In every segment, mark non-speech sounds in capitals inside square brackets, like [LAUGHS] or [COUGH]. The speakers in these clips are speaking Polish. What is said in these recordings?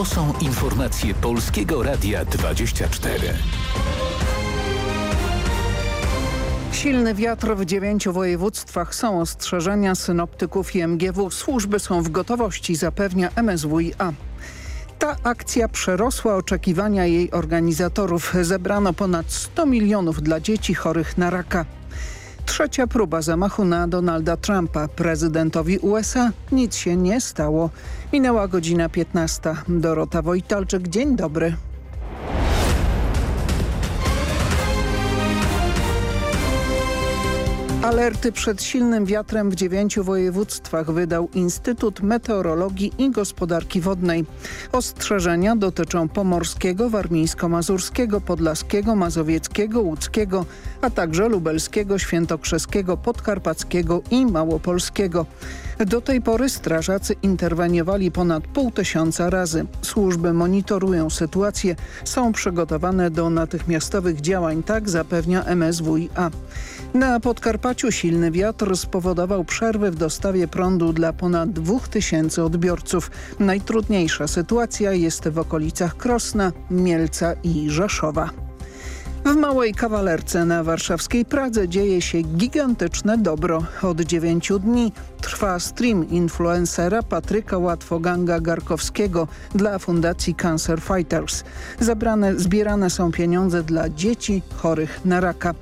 To są informacje Polskiego Radia 24. Silny wiatr w dziewięciu województwach są ostrzeżenia synoptyków i MGW. Służby są w gotowości, zapewnia MSWiA. Ta akcja przerosła oczekiwania jej organizatorów. Zebrano ponad 100 milionów dla dzieci chorych na raka. Trzecia próba zamachu na Donalda Trumpa. Prezydentowi USA nic się nie stało. Minęła godzina 15. Dorota Wojtalczyk, dzień dobry. Alerty przed silnym wiatrem w dziewięciu województwach wydał Instytut Meteorologii i Gospodarki Wodnej. Ostrzeżenia dotyczą pomorskiego, warmińsko-mazurskiego, podlaskiego, mazowieckiego, łódzkiego, a także lubelskiego, świętokrzeskiego, podkarpackiego i małopolskiego. Do tej pory strażacy interweniowali ponad pół tysiąca razy. Służby monitorują sytuację, są przygotowane do natychmiastowych działań, tak zapewnia MSWiA. Na Podkarpaciu silny wiatr spowodował przerwy w dostawie prądu dla ponad 2000 odbiorców. Najtrudniejsza sytuacja jest w okolicach Krosna, Mielca i Rzeszowa. W Małej Kawalerce na warszawskiej Pradze dzieje się gigantyczne dobro. Od dziewięciu dni trwa stream influencera Patryka Łatwoganga-Garkowskiego dla Fundacji Cancer Fighters. Zabrane, zbierane są pieniądze dla dzieci chorych na raka.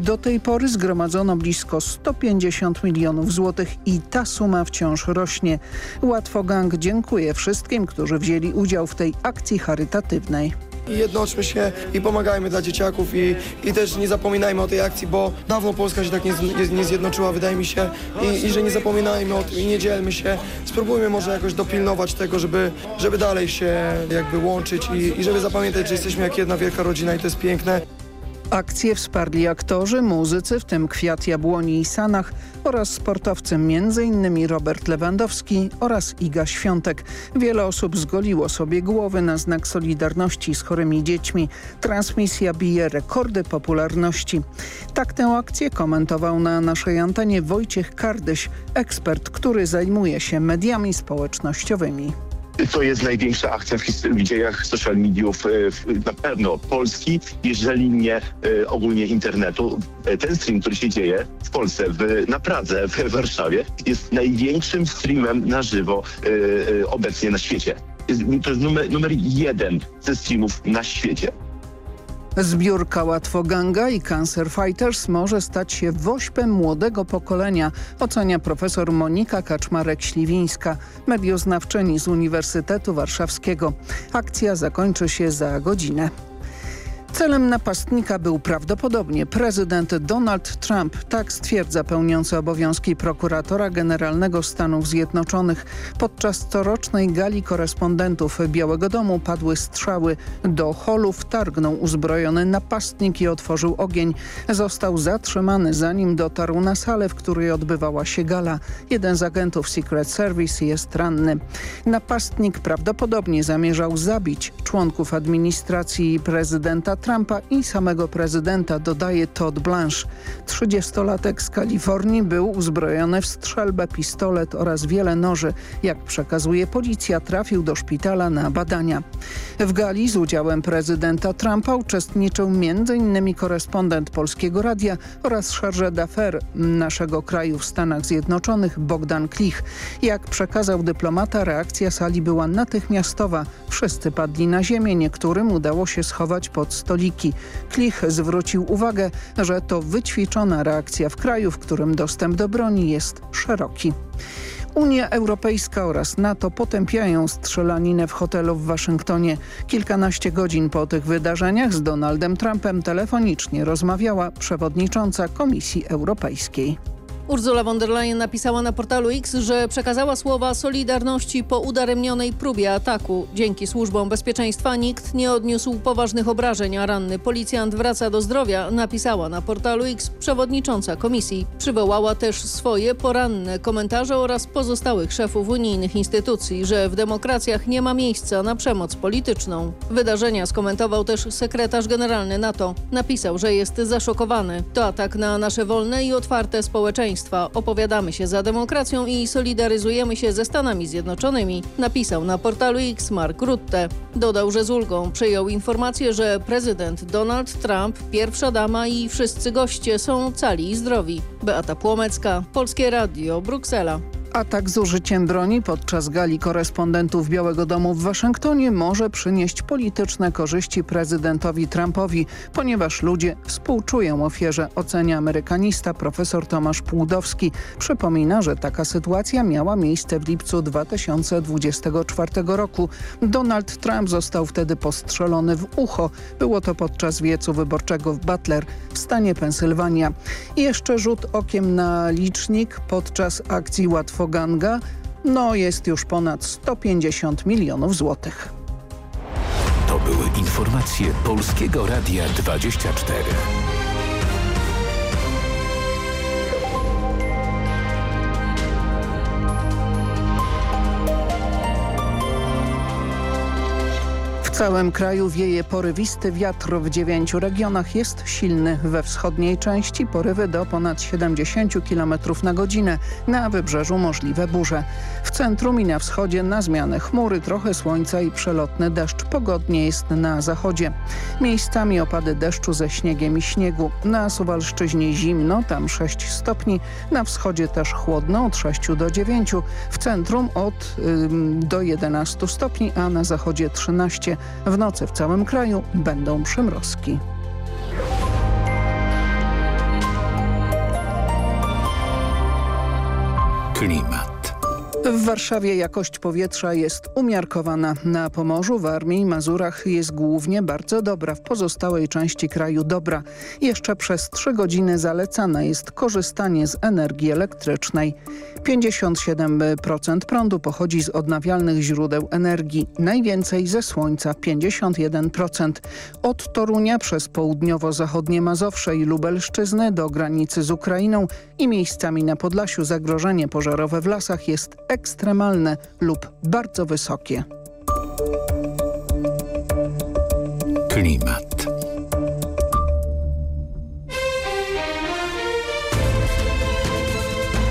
Do tej pory zgromadzono blisko 150 milionów złotych i ta suma wciąż rośnie. Łatwogang dziękuję wszystkim, którzy wzięli udział w tej akcji charytatywnej. I jednoczmy się i pomagajmy dla dzieciaków i, i też nie zapominajmy o tej akcji, bo dawno Polska się tak nie, nie, nie zjednoczyła, wydaje mi się, I, i że nie zapominajmy o tym i nie dzielmy się. Spróbujmy może jakoś dopilnować tego, żeby, żeby dalej się jakby łączyć i, i żeby zapamiętać, że jesteśmy jak jedna wielka rodzina i to jest piękne. Akcję wsparli aktorzy, muzycy, w tym Kwiat Jabłoni i Sanach oraz sportowcy m.in. Robert Lewandowski oraz Iga Świątek. Wiele osób zgoliło sobie głowy na znak solidarności z chorymi dziećmi. Transmisja bije rekordy popularności. Tak tę akcję komentował na naszej antenie Wojciech Kardyś, ekspert, który zajmuje się mediami społecznościowymi. To jest największa akcja w, w dziejach social mediów na pewno Polski, jeżeli nie e, ogólnie internetu. E, ten stream, który się dzieje w Polsce, w, na Pradze, w Warszawie, jest największym streamem na żywo e, obecnie na świecie. To jest numer, numer jeden ze streamów na świecie. Zbiórka Łatwoganga i Cancer Fighters może stać się wośpem młodego pokolenia, ocenia profesor Monika Kaczmarek-Śliwińska, medioznawczyni z Uniwersytetu Warszawskiego. Akcja zakończy się za godzinę. Celem napastnika był prawdopodobnie prezydent Donald Trump, tak stwierdza pełniący obowiązki prokuratora generalnego Stanów Zjednoczonych. Podczas corocznej gali korespondentów Białego Domu padły strzały. Do holu wtargnął uzbrojony napastnik i otworzył ogień. Został zatrzymany zanim dotarł na salę, w której odbywała się gala. Jeden z agentów Secret Service jest ranny. Napastnik prawdopodobnie zamierzał zabić członków administracji prezydenta Trumpa i samego prezydenta, dodaje Todd Blanche. 30-latek z Kalifornii był uzbrojony w strzelbę, pistolet oraz wiele noży. Jak przekazuje policja, trafił do szpitala na badania. W gali z udziałem prezydenta Trumpa uczestniczył m.in. korespondent Polskiego Radia oraz charge d'affaires naszego kraju w Stanach Zjednoczonych Bogdan Klich. Jak przekazał dyplomata, reakcja sali była natychmiastowa. Wszyscy padli na ziemię, niektórym udało się schować pod Klich zwrócił uwagę, że to wyćwiczona reakcja w kraju, w którym dostęp do broni jest szeroki. Unia Europejska oraz NATO potępiają strzelaninę w hotelu w Waszyngtonie. Kilkanaście godzin po tych wydarzeniach z Donaldem Trumpem telefonicznie rozmawiała przewodnicząca Komisji Europejskiej. Ursula von der Leyen napisała na portalu X, że przekazała słowa solidarności po udaremnionej próbie ataku. Dzięki służbom bezpieczeństwa nikt nie odniósł poważnych obrażeń, a ranny policjant wraca do zdrowia, napisała na portalu X przewodnicząca komisji. Przywołała też swoje poranne komentarze oraz pozostałych szefów unijnych instytucji, że w demokracjach nie ma miejsca na przemoc polityczną. Wydarzenia skomentował też sekretarz generalny NATO. Napisał, że jest zaszokowany. To atak na nasze wolne i otwarte społeczeństwo bezpieczeństwa. Opowiadamy się za demokracją i solidaryzujemy się ze Stanami Zjednoczonymi, napisał na portalu X Mark Rutte. Dodał, że z ulgą przyjął informację, że prezydent Donald Trump, pierwsza dama i wszyscy goście są cali i zdrowi. Beata Płomecka, Polskie Radio, Bruksela. Atak z użyciem broni podczas gali korespondentów Białego Domu w Waszyngtonie może przynieść polityczne korzyści prezydentowi Trumpowi, ponieważ ludzie współczują ofierze, ocenia amerykanista profesor Tomasz Płudowski. Przypomina, że taka sytuacja miała miejsce w lipcu 2024 roku. Donald Trump został wtedy postrzelony w ucho. Było to podczas wiecu wyborczego w Butler w stanie Pensylwania. I jeszcze rzut okiem na licznik podczas akcji Łatwo Ganga, no jest już ponad 150 milionów złotych. To były informacje Polskiego Radia 24. W całym kraju wieje porywisty wiatr. W dziewięciu regionach jest silny. We wschodniej części porywy do ponad 70 km na godzinę. Na wybrzeżu możliwe burze. W centrum i na wschodzie na zmianę chmury, trochę słońca i przelotny deszcz. Pogodnie jest na zachodzie. Miejscami opady deszczu ze śniegiem i śniegu. Na Suwalszczyźnie zimno, tam 6 stopni. Na wschodzie też chłodno, od 6 do 9. W centrum od ym, do 11 stopni, a na zachodzie 13. W nocy w całym kraju będą przymrozki. Klimat. W Warszawie jakość powietrza jest umiarkowana. Na Pomorzu, w Armii i Mazurach jest głównie bardzo dobra, w pozostałej części kraju dobra. Jeszcze przez trzy godziny zalecane jest korzystanie z energii elektrycznej. 57% prądu pochodzi z odnawialnych źródeł energii, najwięcej ze słońca 51%. Od Torunia przez południowo-zachodnie Mazowsze i Lubelszczyzny do granicy z Ukrainą i miejscami na Podlasiu zagrożenie pożarowe w lasach jest ekstremalne lub bardzo wysokie. Klimat.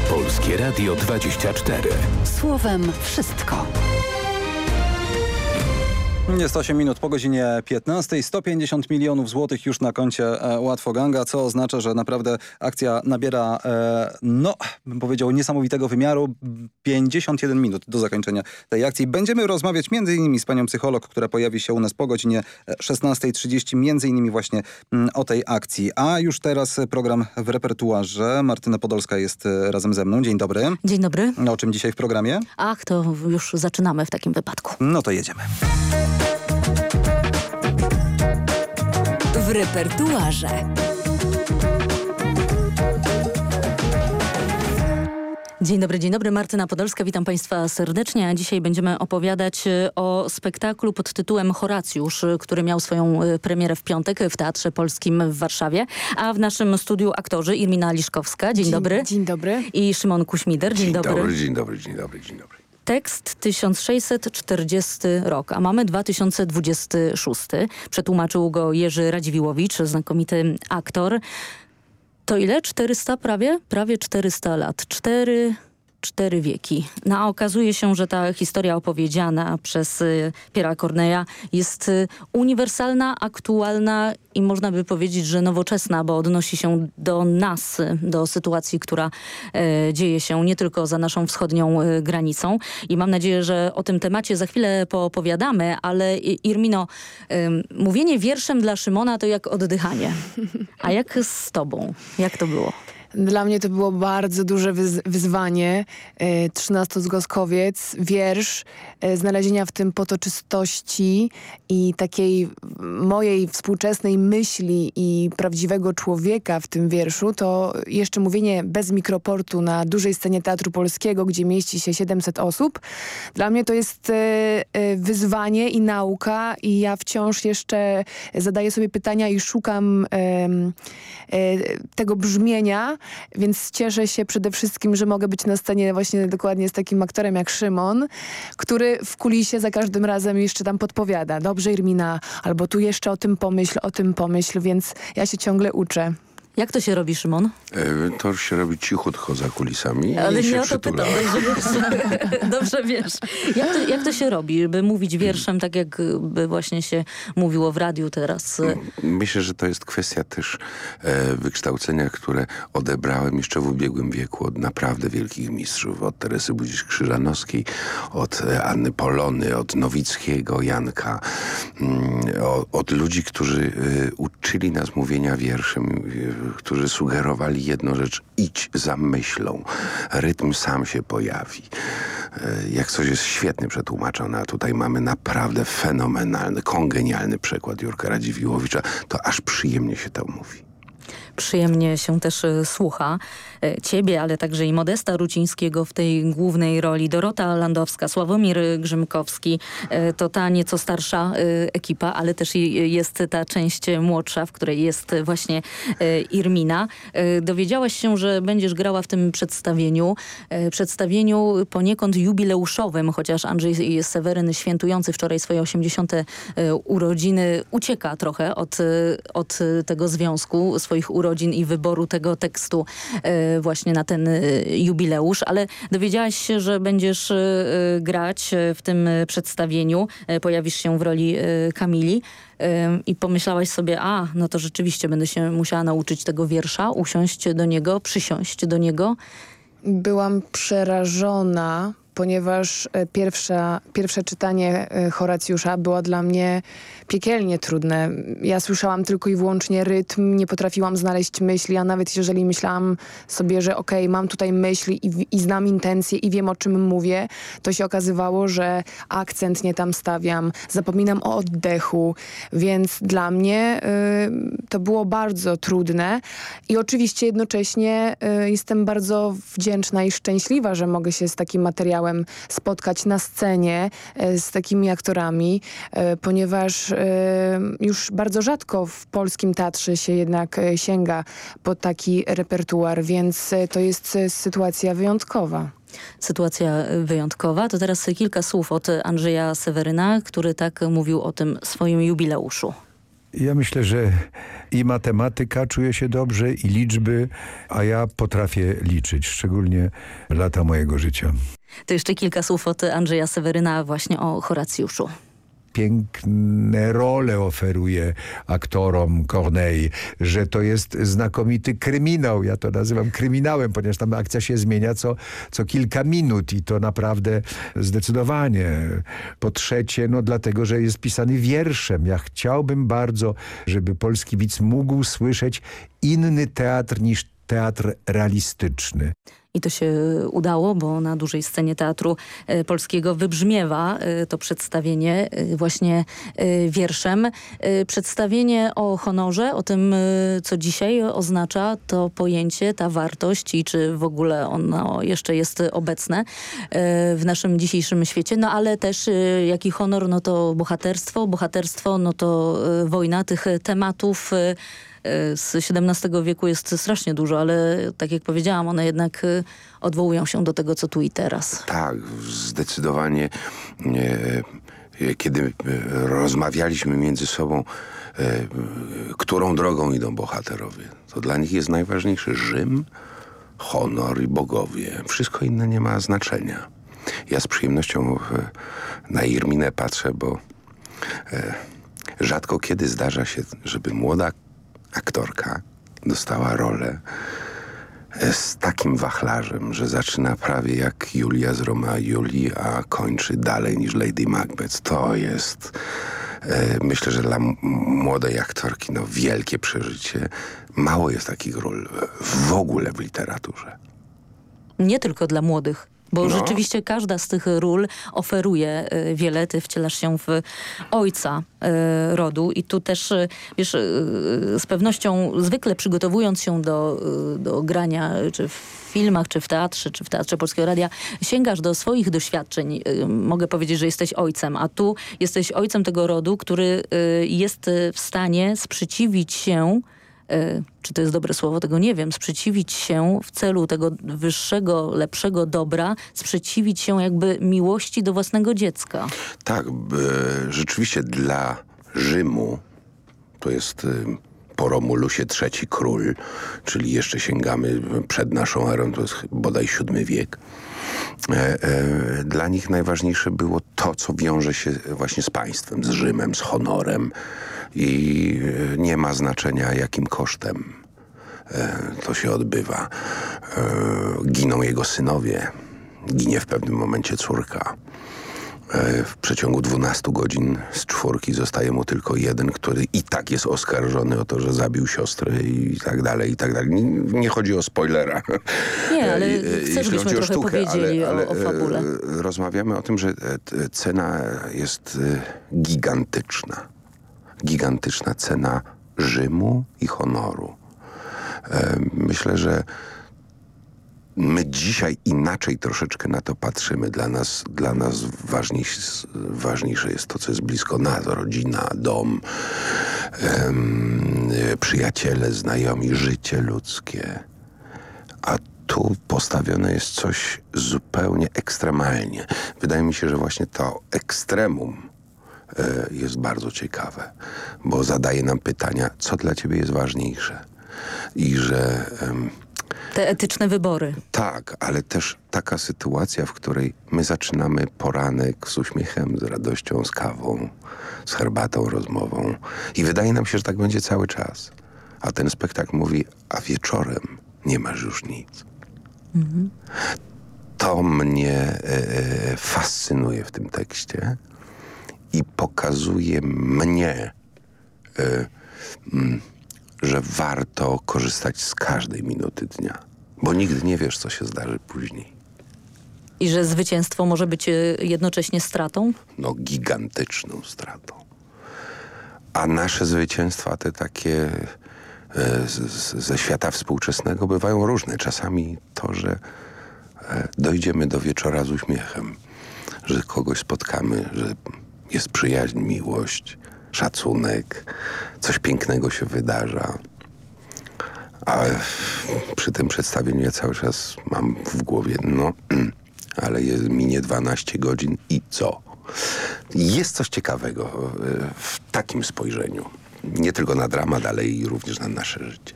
Polskie Radio 24. Słowem wszystko. Jest 8 minut po godzinie 15. 150 milionów złotych już na koncie e, Łatwo Ganga, co oznacza, że naprawdę akcja nabiera, e, no, bym powiedział, niesamowitego wymiaru. 51 minut do zakończenia tej akcji. Będziemy rozmawiać między innymi z panią psycholog, która pojawi się u nas po godzinie 16.30, między innymi właśnie mm, o tej akcji. A już teraz program w repertuarze. Martyna Podolska jest e, razem ze mną. Dzień dobry. Dzień dobry. O czym dzisiaj w programie? Ach, to już zaczynamy w takim wypadku. No to jedziemy. W repertuarze. Dzień dobry, dzień dobry. Martyna Podolska, witam Państwa serdecznie. Dzisiaj będziemy opowiadać e, o spektaklu pod tytułem Horacjusz, e, który miał swoją e, premierę w piątek w Teatrze Polskim w Warszawie. A w naszym studiu aktorzy Irmina Liszkowska, dzień, dobry. Dzień dobry. I Szymon Kuśmider, dzień, dobry. Dzień dobry, dzień dobry, dzień dobry. Tekst 1640 rok, a mamy 2026. Przetłumaczył go Jerzy Radziwiłowicz, znakomity aktor. To ile? 400 prawie? Prawie 400 lat. Cztery cztery wieki. No, a okazuje się, że ta historia opowiedziana przez y, Piera Corneja jest y, uniwersalna, aktualna i można by powiedzieć, że nowoczesna, bo odnosi się do nas, y, do sytuacji, która e, dzieje się nie tylko za naszą wschodnią granicą. I mam nadzieję, że o tym temacie za chwilę poopowiadamy, ale Irmino, mówienie wierszem dla Szymona to jak oddychanie. A jak z tobą? Jak to było? Dla mnie to było bardzo duże wyz wyzwanie. E, Trzynastozgłoskowiec, wiersz, e, znalezienia w tym potoczystości i takiej mojej współczesnej myśli i prawdziwego człowieka w tym wierszu, to jeszcze mówienie bez mikroportu na dużej scenie Teatru Polskiego, gdzie mieści się 700 osób. Dla mnie to jest e, wyzwanie i nauka i ja wciąż jeszcze zadaję sobie pytania i szukam tego brzmienia, więc cieszę się przede wszystkim, że mogę być na scenie właśnie dokładnie z takim aktorem jak Szymon, który w kulisie za każdym razem jeszcze tam podpowiada. Dobrze Irmina, albo tu jeszcze o tym pomyśl, o tym pomyśl, więc ja się ciągle uczę. Jak to się robi, Szymon? E, to się robi cichutko za kulisami Ale i się nie o to przytula. pytam, dobrze wiesz. [LAUGHS] dobrze wiesz. Jak to, jak to się robi, by mówić wierszem tak, jakby właśnie się mówiło w radiu teraz? Myślę, że to jest kwestia też e, wykształcenia, które odebrałem jeszcze w ubiegłym wieku od naprawdę wielkich mistrzów. Od Teresy Budzisz-Krzyżanowskiej, od e, Anny Polony, od Nowickiego, Janka. Mm, o, od ludzi, którzy e, uczyli nas mówienia wierszem, e, którzy sugerowali jedną rzecz. Idź za myślą. Rytm sam się pojawi. E, jak coś jest świetnie przetłumaczone, a tutaj mamy naprawdę fenomenalny, kongenialny przekład Jurka Radziwiłowicza, to aż przyjemnie się to mówi. Przyjemnie się też e, słucha e, ciebie, ale także i Modesta Rucińskiego w tej głównej roli. Dorota Landowska, Sławomir Grzymkowski. E, To ta nieco starsza ekipa, ale też jest ta część młodsza, w której jest właśnie Irmina. Dowiedziałaś się, że będziesz grała w tym przedstawieniu. Przedstawieniu poniekąd jubileuszowym, chociaż Andrzej Seweryn świętujący wczoraj swoje 80. e, urodziny ucieka trochę od, od tego związku, swoich urodzin i wyboru tego tekstu e, właśnie na ten e, jubileusz, ale dowiedziałaś się, że będziesz e, grać w tym przedstawieniu, pojawisz się w roli Kamili i pomyślałaś sobie, a no to rzeczywiście będę się musiała nauczyć tego wiersza, usiąść do niego, przysiąść do niego. Byłam przerażona, ponieważ e, pierwsza, pierwsze czytanie e, Horacjusza było dla mnie piekielnie trudne. Ja słyszałam tylko i wyłącznie rytm, nie potrafiłam znaleźć myśli, a nawet jeżeli myślałam sobie, że okej, mam tutaj myśli i, i znam intencje i wiem o czym mówię, to się okazywało, że akcent nie tam stawiam, zapominam o oddechu, więc dla mnie y, to było bardzo trudne i oczywiście jednocześnie y, jestem bardzo wdzięczna i szczęśliwa, że mogę się z takim materiałem spotkać na scenie y, z takimi aktorami, y, ponieważ y, już bardzo rzadko w polskim teatrze się jednak sięga po taki repertuar, więc to jest sytuacja wyjątkowa. Sytuacja e, wyjątkowa. To teraz kilka słów od Andrzeja Seweryna, który tak mówił o tym swoim jubileuszu. Ja myślę, że i matematyka czuje się dobrze, i liczby, a ja potrafię liczyć, szczególnie lata mojego życia. To jeszcze kilka słów od Andrzeja Seweryna właśnie o Horacjuszu. Piękne role oferuje aktorom Corneille, że to jest znakomity kryminał. Ja to nazywam kryminałem, ponieważ tam akcja się zmienia co, co kilka minut i to naprawdę zdecydowanie. Po trzecie, no dlatego, że jest pisany wierszem. Ja chciałbym bardzo, żeby polski widz mógł słyszeć inny teatr niż teatr realistyczny. I to się udało, bo na dużej scenie Teatru e, Polskiego wybrzmiewa e, to przedstawienie e, właśnie wierszem. Przedstawienie o honorze, o tym, co dzisiaj oznacza to pojęcie, ta wartość i czy w ogóle ono jeszcze jest obecne w naszym dzisiejszym świecie. No ale też jaki honor, no to bohaterstwo, bohaterstwo, no to wojna tych tematów z XVII wieku jest strasznie dużo, ale tak jak powiedziałam, one jednak y, odwołują się do tego, co tu i teraz. Tak, zdecydowanie. E, kiedy rozmawialiśmy między sobą, którą drogą idą bohaterowie, to dla nich jest najważniejszy Rzym, honor i bogowie. Wszystko inne nie ma znaczenia. Ja z przyjemnością na Irminę patrzę, bo rzadko kiedy zdarza się, żeby młoda aktorka dostała rolę e, z takim wachlarzem, że zaczyna prawie jak Julia z Romea i Julii, a kończy dalej niż Lady Macbeth. To jest, e, myślę, że dla młodej aktorki no, wielkie przeżycie. Mało jest takich ról w ogóle w literaturze. Nie tylko dla młodych. Bo No. rzeczywiście każda z tych ról oferuje y, wiele. Ty wcielasz się w ojca y, rodu i tu też, y, wiesz, z pewnością zwykle przygotowując się do, do grania, czy w filmach, czy w teatrze, czy w Teatrze Polskiego Radia, sięgasz do swoich doświadczeń. Mogę powiedzieć, że jesteś ojcem, a tu jesteś ojcem tego rodu, który jest w stanie sprzeciwić się czy to jest dobre słowo, tego nie wiem, sprzeciwić się w celu tego wyższego, lepszego dobra, sprzeciwić się jakby miłości do własnego dziecka. Tak, b- rzeczywiście dla Rzymu to jest y, po Romulusie trzeci król, czyli jeszcze sięgamy przed naszą erą, to jest bodaj siódmy wiek. E, e, dla nich najważniejsze było to, co wiąże się właśnie z państwem, z Rzymem, z honorem i e, nie ma znaczenia jakim kosztem to się odbywa. Giną jego synowie, ginie w pewnym momencie córka. W przeciągu 12 godzin z czwórki zostaje mu tylko jeden, który i tak jest oskarżony o to, że zabił siostrę i tak dalej, i tak dalej. Nie, nie chodzi o spoilera. Nie, ale chcę, żebyśmy trochę sztukę, powiedzieli ale, ale, o, o fabule. Rozmawiamy o tym, że cena jest gigantyczna. Gigantyczna cena Rzymu i honoru. Myślę, że my dzisiaj inaczej troszeczkę na to patrzymy. Dla nas, dla nas ważniejsze, ważniejsze jest to, co jest blisko nas. Rodzina, dom, przyjaciele, znajomi, życie ludzkie. A tu postawione jest coś zupełnie ekstremalnie. Wydaje mi się, że właśnie to ekstremum e, jest bardzo ciekawe, bo zadaje nam pytania, co dla ciebie jest ważniejsze i że... Te etyczne wybory. Tak, ale też taka sytuacja, w której my zaczynamy poranek z uśmiechem, z radością, z kawą, z herbatą rozmową i wydaje nam się, że tak będzie cały czas. A ten spektakl mówi, a wieczorem nie masz już nic. Mhm. To mnie e, e fascynuje w tym tekście i pokazuje mnie e, mm, że warto korzystać z każdej minuty dnia, bo nigdy nie wiesz, co się zdarzy później. I że zwycięstwo może być e, jednocześnie stratą? No, gigantyczną stratą. A nasze zwycięstwa, te takie e, z, ze świata współczesnego, bywają różne. Czasami to, że e, dojdziemy do wieczora z uśmiechem, że kogoś spotkamy, że jest przyjaźń, miłość, szacunek, coś pięknego się wydarza. A przy tym przedstawieniu ja cały czas mam w głowie, no, [CLEARS THROAT] ale jest, minie 12 godzin i co? Jest coś ciekawego e, w takim spojrzeniu. Nie tylko na dramat, ale i również na nasze życie.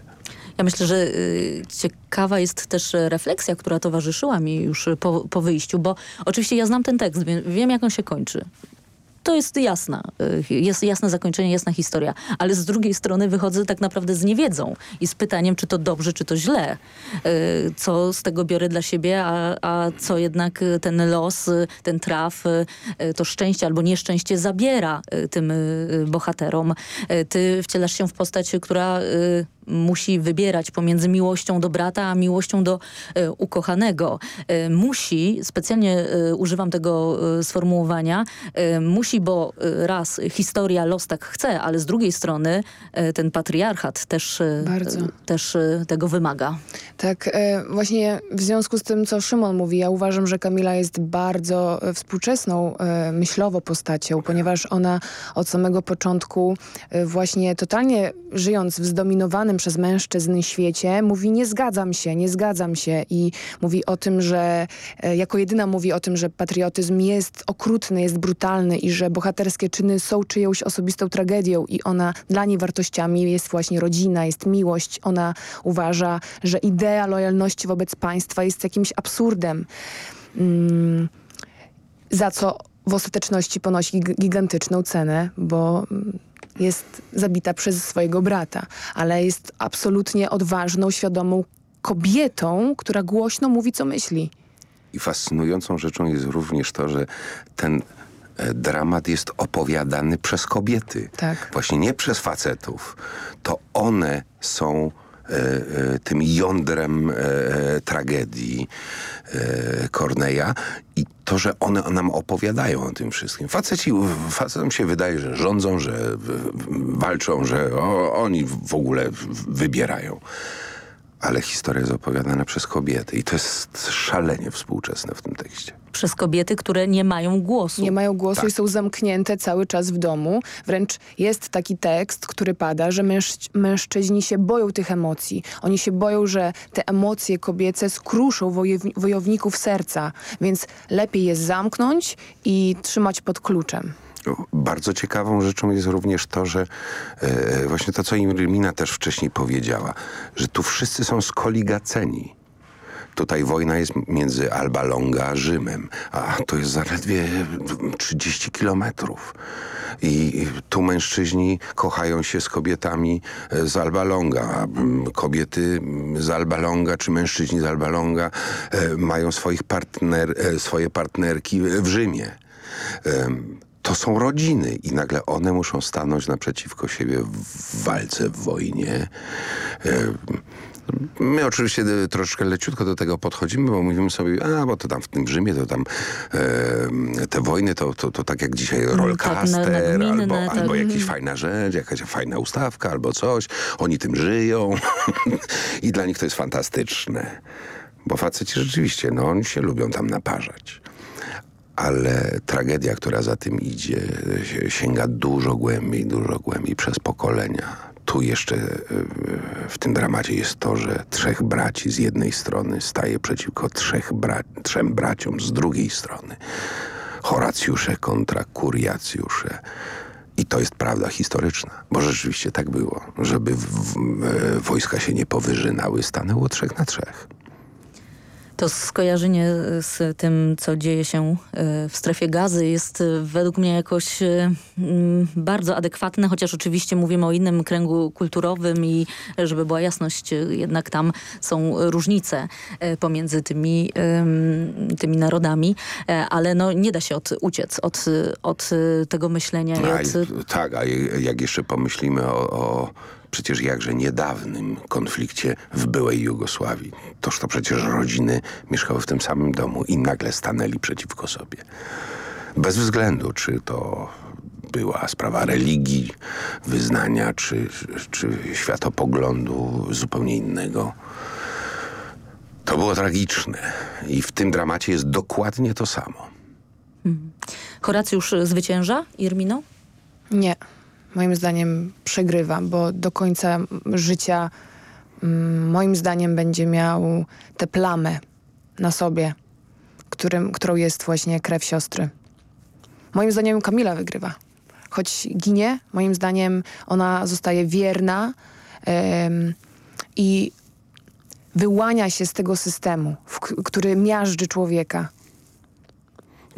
Ja myślę, że y, ciekawa jest też refleksja, która towarzyszyła mi już po, po wyjściu, bo oczywiście ja znam ten tekst, wiem, wiem jak on się kończy to jest jasna, y, jest jasne zakończenie, jasna historia. Ale z drugiej strony wychodzę tak naprawdę z niewiedzą i z pytaniem, czy to dobrze, czy to źle. Y, co z tego biorę dla siebie, a, a co jednak ten los, ten traf, y, to szczęście albo nieszczęście zabiera tym bohaterom. Ty wcielasz się w postać, która musi wybierać pomiędzy miłością do brata, a miłością do e, ukochanego. E, musi, specjalnie e, używam tego e, sformułowania, e, musi, bo e, raz historia, los tak chce, ale z drugiej strony ten patriarchat też, też tego wymaga. Tak, właśnie w związku z tym, co Szymon mówi, ja uważam, że Kamila jest bardzo współczesną myślowo postacią, ponieważ ona od samego początku właśnie totalnie żyjąc w zdominowanym przez mężczyzn świecie mówi nie zgadzam się, nie zgadzam się i mówi o tym, że e, jako jedyna mówi o tym, że patriotyzm jest okrutny, jest brutalny i że bohaterskie czyny są czyjąś osobistą tragedią i ona dla niej wartościami jest właśnie rodzina, jest miłość. Ona uważa, że idea lojalności wobec państwa jest jakimś absurdem. Mm, za co w ostateczności ponosi gigantyczną cenę, bo jest zabita przez swojego brata, ale jest absolutnie odważną, świadomą kobietą, która głośno mówi, co myśli. I fascynującą rzeczą jest również to, że ten e, dramat jest opowiadany przez kobiety. Tak. Właśnie nie przez facetów. To one są tym jądrem tragedii Korneja i to, że one nam opowiadają o tym wszystkim. Faceci, facetom się wydaje, że rządzą, że walczą, że oni w ogóle wybierają. Ale historia jest opowiadana przez kobiety i to jest szalenie współczesne w tym tekście. Przez kobiety, które nie mają głosu. Nie mają głosu tak. i są zamknięte cały czas w domu. Wręcz jest taki tekst, który pada, że mężczy mężczyźni się boją tych emocji. Oni się boją, że te emocje kobiece skruszą wojowników serca. Więc lepiej je zamknąć i trzymać pod kluczem. Bardzo ciekawą rzeczą jest również to, że e, właśnie to, co Irmina też wcześniej powiedziała, że tu wszyscy są skoligaceni. Tutaj wojna jest między Alba Longa a Rzymem, a to jest zaledwie 30 kilometrów. I tu mężczyźni kochają się z kobietami e, z Alba Longa, kobiety z Alba Longa czy mężczyźni z Alba Longa e, mają swoich partner, e, swoje partnerki w Rzymie. To są rodziny i nagle one muszą stanąć naprzeciwko siebie w walce, w wojnie. My oczywiście e, troszeczkę leciutko do tego podchodzimy, bo mówimy sobie, a bo to tam w tym Rzymie, to tam e, te wojny to, to, to tak jak dzisiaj rollcaster, na- nagminne, albo, tak. albo jakaś fajna rzecz, jakaś fajna ustawka, albo coś. Oni tym żyją [LAUGHS] i dla nich to jest fantastyczne. Bo faceci rzeczywiście, no oni się lubią tam naparzać. Ale tragedia, która za tym idzie, si- sięga dużo głębiej, dużo głębiej przez pokolenia. Tu jeszcze e, w tym dramacie jest to, że trzech braci z jednej strony staje przeciwko trzech bra trzem braciom z drugiej strony. Horacjusze kontra kuriacjusze. I to jest prawda historyczna, bo rzeczywiście tak było. Żeby e, wojska się nie powyżynały, stanęło trzech na trzech. To skojarzenie z tym, co dzieje się e, w strefie gazy jest e, według mnie jakoś e, mm, bardzo adekwatne, chociaż oczywiście mówimy o innym kręgu kulturowym i żeby była jasność, jednak tam są różnice pomiędzy tymi, tymi narodami, ale no nie da się od, uciec od, od tego myślenia i A, od tak, a jak jeszcze pomyślimy o, o przecież jakże niedawnym konflikcie w byłej Jugosławii. Toż to przecież rodziny mieszkały w tym samym domu i nagle stanęli przeciwko sobie. Bez względu, czy to była sprawa religii, wyznania, czy, czy światopoglądu zupełnie innego. To było tragiczne i w tym dramacie jest dokładnie to samo. Horacjusz zwycięża, Irmino? Nie. Moim zdaniem przegrywa, bo do końca życia mm, moim zdaniem będzie miał tę plamę na sobie, którym, którą jest właśnie krew siostry. Moim zdaniem Kamila wygrywa. Choć ginie, moim zdaniem ona zostaje wierna i wyłania się z tego systemu, który miażdży człowieka.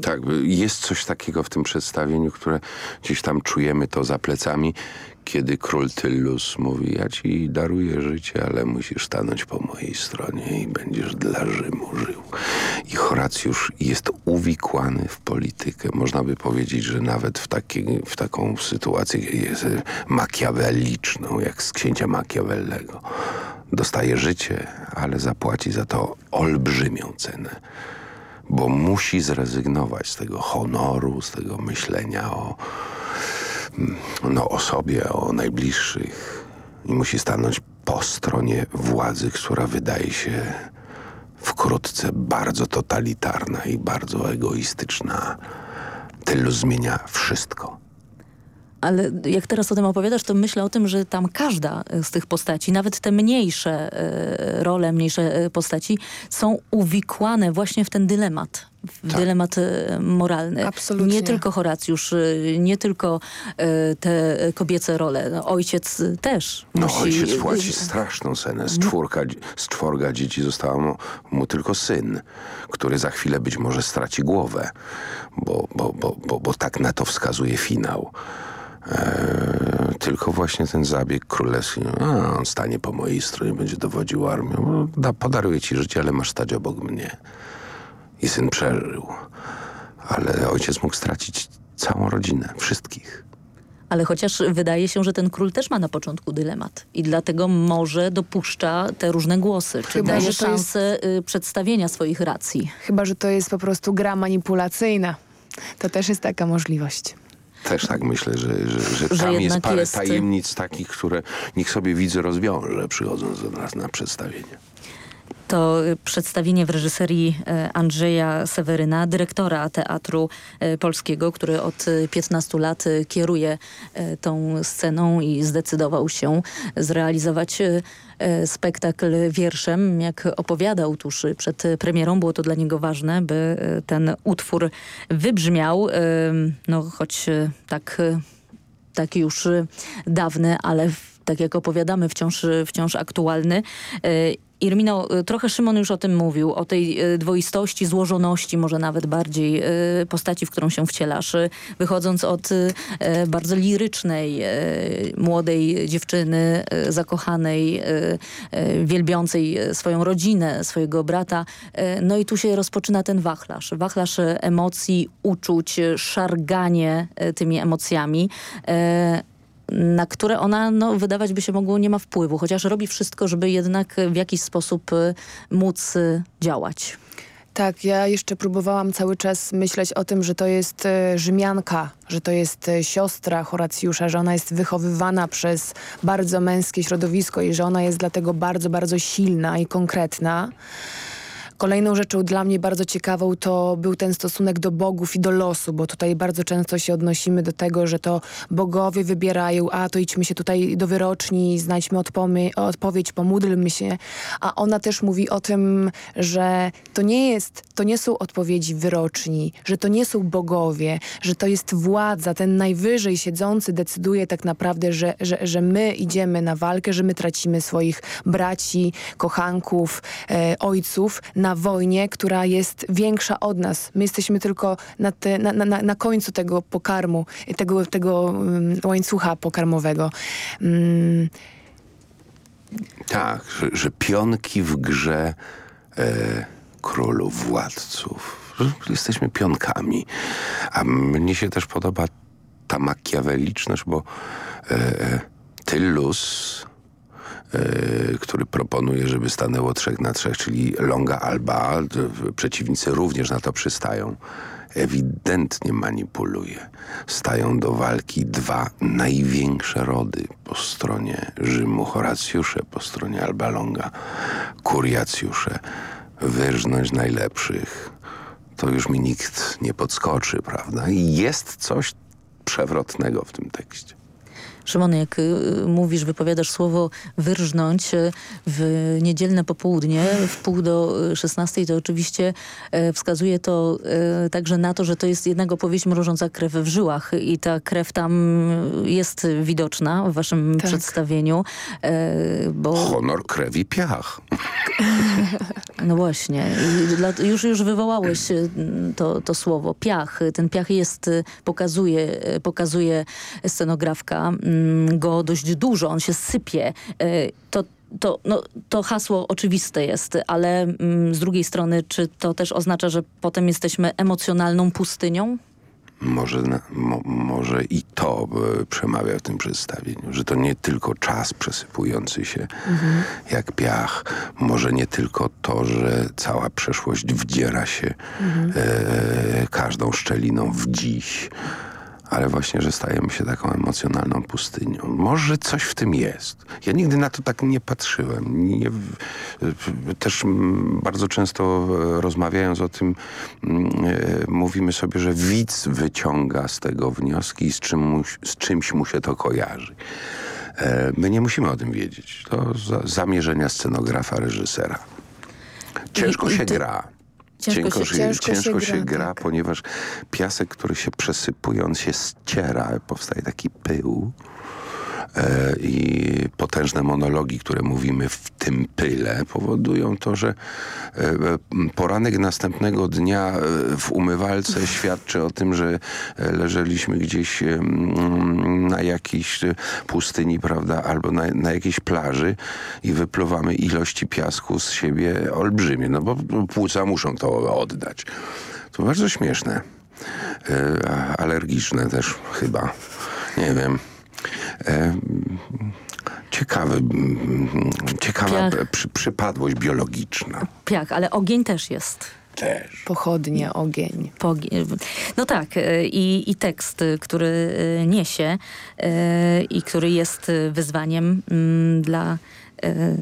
Tak, jest coś takiego w tym przedstawieniu, które gdzieś tam czujemy to za plecami, kiedy król Tyllus mówi, ja ci daruję życie, ale musisz stanąć po mojej stronie i będziesz dla Rzymu żył. I Horacjusz jest uwikłany w politykę. Można by powiedzieć, że nawet w, takiej, w taką sytuację jest makiaweliczną, jak z księcia Machiavellego. Dostaje życie, ale zapłaci za to olbrzymią cenę bo musi zrezygnować z tego honoru, z tego myślenia o, mm, no, o sobie, o najbliższych i musi stanąć po stronie władzy, która wydaje się wkrótce bardzo totalitarna i bardzo egoistyczna. Tylu zmienia wszystko. Ale jak teraz o tym opowiadasz, to myślę o tym, że tam każda z tych postaci, nawet te mniejsze e, role, mniejsze e, postaci są uwikłane właśnie w ten dylemat. W dylemat e, moralny. Absolutnie. Nie tylko Horacjusz, nie tylko te kobiece role. No, ojciec też No musi... ojciec płaci straszną cenę. Z, czwórka, z czworga dzieci został mu, mu tylko syn, który za chwilę być może straci głowę, bo, bo, bo, bo, bo tak na to wskazuje finał. Eee, tylko właśnie ten zabieg królewski, a, on stanie po mojej stronie, będzie dowodził armią. No, da, podaruję ci życie, ale masz stać obok mnie. I syn przeżył. Ale ojciec mógł stracić całą rodzinę, wszystkich. Ale chociaż wydaje się, że ten król też ma na początku dylemat i dlatego może dopuszcza te różne głosy, czy Chyba, daje że to jest- szansę y, przedstawienia swoich racji. Chyba, że to jest po prostu gra manipulacyjna. To też jest taka możliwość. Też tak myślę, że, że, że, Że tam jest parę jest- tajemnic takich, które niech sobie widz rozwiąże, przychodząc do nas na przedstawienie. To przedstawienie w reżyserii e, Andrzeja Seweryna, dyrektora Teatru e, Polskiego, który od 15 lat e, kieruje tą sceną i zdecydował się zrealizować spektakl wierszem. Jak opowiadał tuż przed premierą, było to dla niego ważne, by ten utwór wybrzmiał, no choć tak, tak już dawny, ale tak jak opowiadamy, wciąż, wciąż aktualny. Irmino, y, trochę Szymon już o tym mówił, o tej y, dwoistości, złożoności, może nawet bardziej y, postaci, w którą się wcielasz. Wychodząc od bardzo lirycznej, młodej dziewczyny, zakochanej, wielbiącej swoją rodzinę, swojego brata. No i tu się rozpoczyna ten wachlarz. Wachlarz emocji, uczuć, szarganie tymi emocjami na które ona, no, wydawać by się mogło, nie ma wpływu, chociaż robi wszystko, żeby jednak w jakiś sposób y, móc y, działać. Tak, ja jeszcze próbowałam cały czas myśleć o tym, że to jest e, Rzymianka, że to jest siostra Horacjusza, że ona jest wychowywana przez bardzo męskie środowisko i że ona jest dlatego bardzo, bardzo silna i konkretna. Kolejną rzeczą dla mnie bardzo ciekawą to był ten stosunek do bogów i do losu, bo tutaj bardzo często się odnosimy do tego, że to bogowie wybierają, a to idźmy się tutaj do wyroczni, znajdźmy odpowiedź, pomódlmy się. A ona też mówi o tym, że to nie jest, to nie są odpowiedzi wyroczni, że to nie są bogowie, że to jest władza, ten najwyżej siedzący decyduje tak naprawdę, że, że, że my idziemy na walkę, że my tracimy swoich braci, kochanków, e, ojców na na wojnie, która jest większa od nas. My jesteśmy tylko na, te, na, na, na końcu tego pokarmu, tego, tego um, łańcucha pokarmowego. Um. Tak, że, że, pionki w grze e, królów, władców. Jesteśmy pionkami. A mnie się też podoba ta makiaweliczność, bo e, e Tyllus który proponuje, żeby stanęło trzech na trzech, czyli longa alba. Przeciwnicy również na to przystają. Ewidentnie manipuluje. Stają do walki dwa największe rody po stronie Rzymu, Horacjusze, po stronie Alba Longa, Kuriacjusze. Wyrżnąć najlepszych. To już mi nikt nie podskoczy, prawda? I jest coś przewrotnego w tym tekście. Szymon, jak y, mówisz, wypowiadasz słowo wyrżnąć y, w niedzielne popołudnie, w pół do 16, to oczywiście e, wskazuje to e, także na to, że to jest jednak opowieść mrożąca krew w żyłach i ta krew tam jest widoczna w waszym tak. przedstawieniu. E, bo... Honor, krew i piach. [LAUGHS] No właśnie. Już, już wywołałeś to, to słowo. Piach. Ten piach jest, pokazuje, pokazuje scenografka go dość dużo, on się sypie. E, to to, no, to hasło oczywiste jest, ale mm, z drugiej strony, czy to też oznacza, że potem jesteśmy emocjonalną pustynią? Może, mo, może i to e, przemawia w tym przedstawieniu, że to nie tylko czas przesypujący się mhm. jak piach, może nie tylko to, że cała przeszłość wdziera się mhm. e, każdą szczeliną w dziś, ale właśnie, że stajemy się taką emocjonalną pustynią. Może coś w tym jest. Ja nigdy na to tak nie patrzyłem. Nie, też bardzo często e, rozmawiając o tym e, mówimy sobie, że widz wyciąga z tego wnioski i z, czym z czymś mu się to kojarzy. E, my nie musimy o tym wiedzieć. To za, zamierzenia scenografa, reżysera. Ciężko się gra. Ciężko, się, ciężko, ciężko się, się, gra, tak. ponieważ piasek, który się przesypuje, on się ściera, powstaje taki pył. E, i potężne monologi, które mówimy w tym pyle, powodują to, że e, poranek następnego dnia e, w umywalce [LAUGHS] świadczy o tym, że leżeliśmy gdzieś na jakiejś pustyni, prawda, albo na, na jakiejś plaży i wypluwamy ilości piasku z siebie olbrzymie, no bo płuca muszą to oddać. To bardzo śmieszne. Alergiczne też chyba. Nie wiem. E, ciekawy, ciekawa przy, przypadłość biologiczna. Piach, ale ogień też jest. Też. Pochodnie, ogień. No tak, e, i, i tekst, który e, niesie i który jest wyzwaniem mm, dla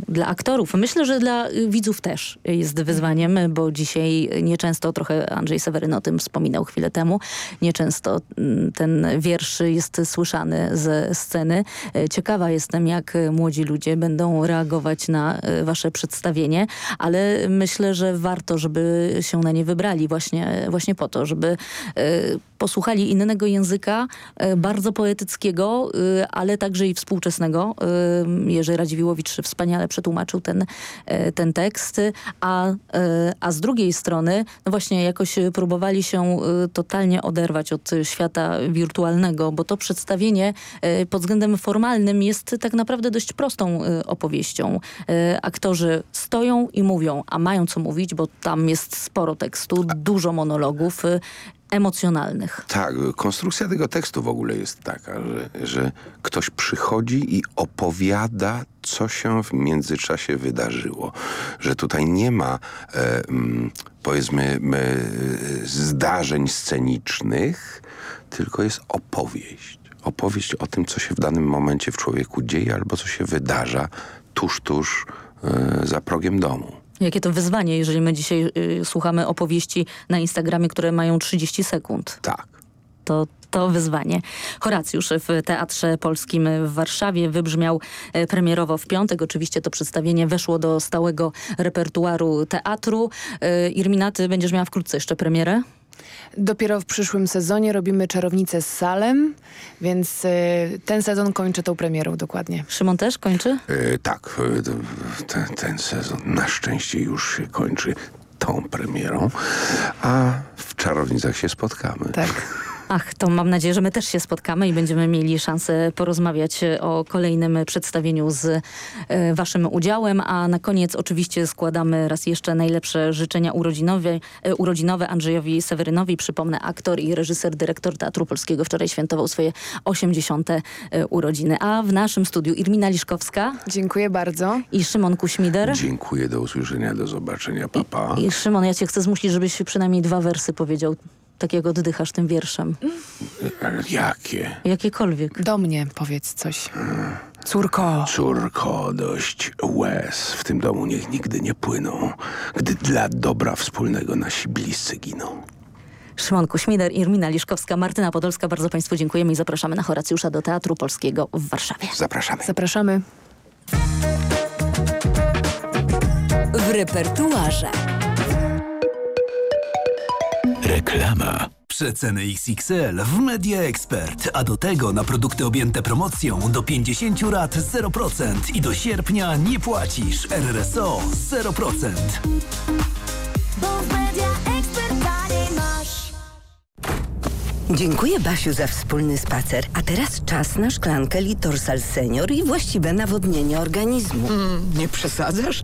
dla aktorów. Myślę, że dla widzów też jest wyzwaniem, bo dzisiaj nieczęsto, trochę Andrzej Seweryn o tym wspominał chwilę temu, nieczęsto mm, ten wiersz jest słyszany ze sceny. Ciekawa jestem, jak młodzi ludzie będą reagować na wasze przedstawienie, ale myślę, że warto, żeby się na nie wybrali właśnie, właśnie po to, żeby posłuchali innego języka, bardzo poetyckiego, ale także i współczesnego. Jerzy Radziwiłowicz wspaniale przetłumaczył ten, e, ten tekst, a, e, a z drugiej strony no właśnie jakoś próbowali się e, totalnie oderwać od świata wirtualnego, bo to przedstawienie pod względem formalnym jest tak naprawdę dość prostą opowieścią. Aktorzy stoją i mówią, a mają co mówić, bo tam jest sporo tekstu, dużo monologów emocjonalnych. Tak, konstrukcja tego tekstu w ogóle jest taka, że, że ktoś przychodzi i opowiada, co się w międzyczasie wydarzyło. Że tutaj nie ma, e, powiedzmy, e, zdarzeń scenicznych, tylko jest opowieść. Opowieść o tym, co się w danym momencie w człowieku dzieje albo co się wydarza tuż, tuż e, za progiem domu. Jakie to wyzwanie, jeżeli my dzisiaj y, słuchamy opowieści na Instagramie, które mają 30 sekund. Tak. To, to wyzwanie. Horacjusz w Teatrze Polskim w Warszawie wybrzmiał e, premierowo w piątek. Oczywiście to przedstawienie weszło do stałego repertuaru teatru. Y, Irminaty będziesz miała wkrótce jeszcze premierę? Dopiero w przyszłym sezonie robimy Czarownicę z Salem, więc y, ten sezon kończy tą premierą dokładnie. Szymon też kończy? E, tak, e, ten, ten sezon na szczęście już się kończy tą premierą, a w Czarownicach się spotkamy. Tak. [LAUGHS] Ach, to mam nadzieję, że my też się spotkamy i będziemy mieli szansę porozmawiać o kolejnym przedstawieniu z e, waszym udziałem, a na koniec oczywiście składamy raz jeszcze najlepsze życzenia urodzinowe, e, urodzinowe Andrzejowi Sewerynowi. Przypomnę, aktor i reżyser, dyrektor Teatru Polskiego wczoraj świętował swoje 80. E, urodziny. A w naszym studiu Irmina Liszkowska. Dziękuję bardzo. I Szymon Kuśmider. Dziękuję, do usłyszenia, do zobaczenia, papa. I, I Szymon, ja cię chcę zmusić, żebyś przynajmniej dwa wersy powiedział tak jak oddychasz tym wierszem? Jakie? Jakiekolwiek. Do mnie powiedz coś. Córko. Córko, dość łez w tym domu niech nigdy nie płyną, gdy dla dobra wspólnego nasi bliscy giną. Szymon Kuśmider, Irmina Liszkowska, Martyna Podolska. Bardzo Państwu dziękujemy i zapraszamy na Horacjusza do Teatru Polskiego w Warszawie. Zapraszamy. Zapraszamy. W repertuarze. Reklama. Przeceny XXL w Media Expert, a do tego na produkty objęte promocją do 50 lat 0% i do sierpnia nie płacisz RRSO 0%. Bo w Media Expert masz. Dziękuję Basiu za wspólny spacer. A teraz czas na szklankę Litorsal Senior i właściwe nawodnienie organizmu. Mm, nie przesadzasz?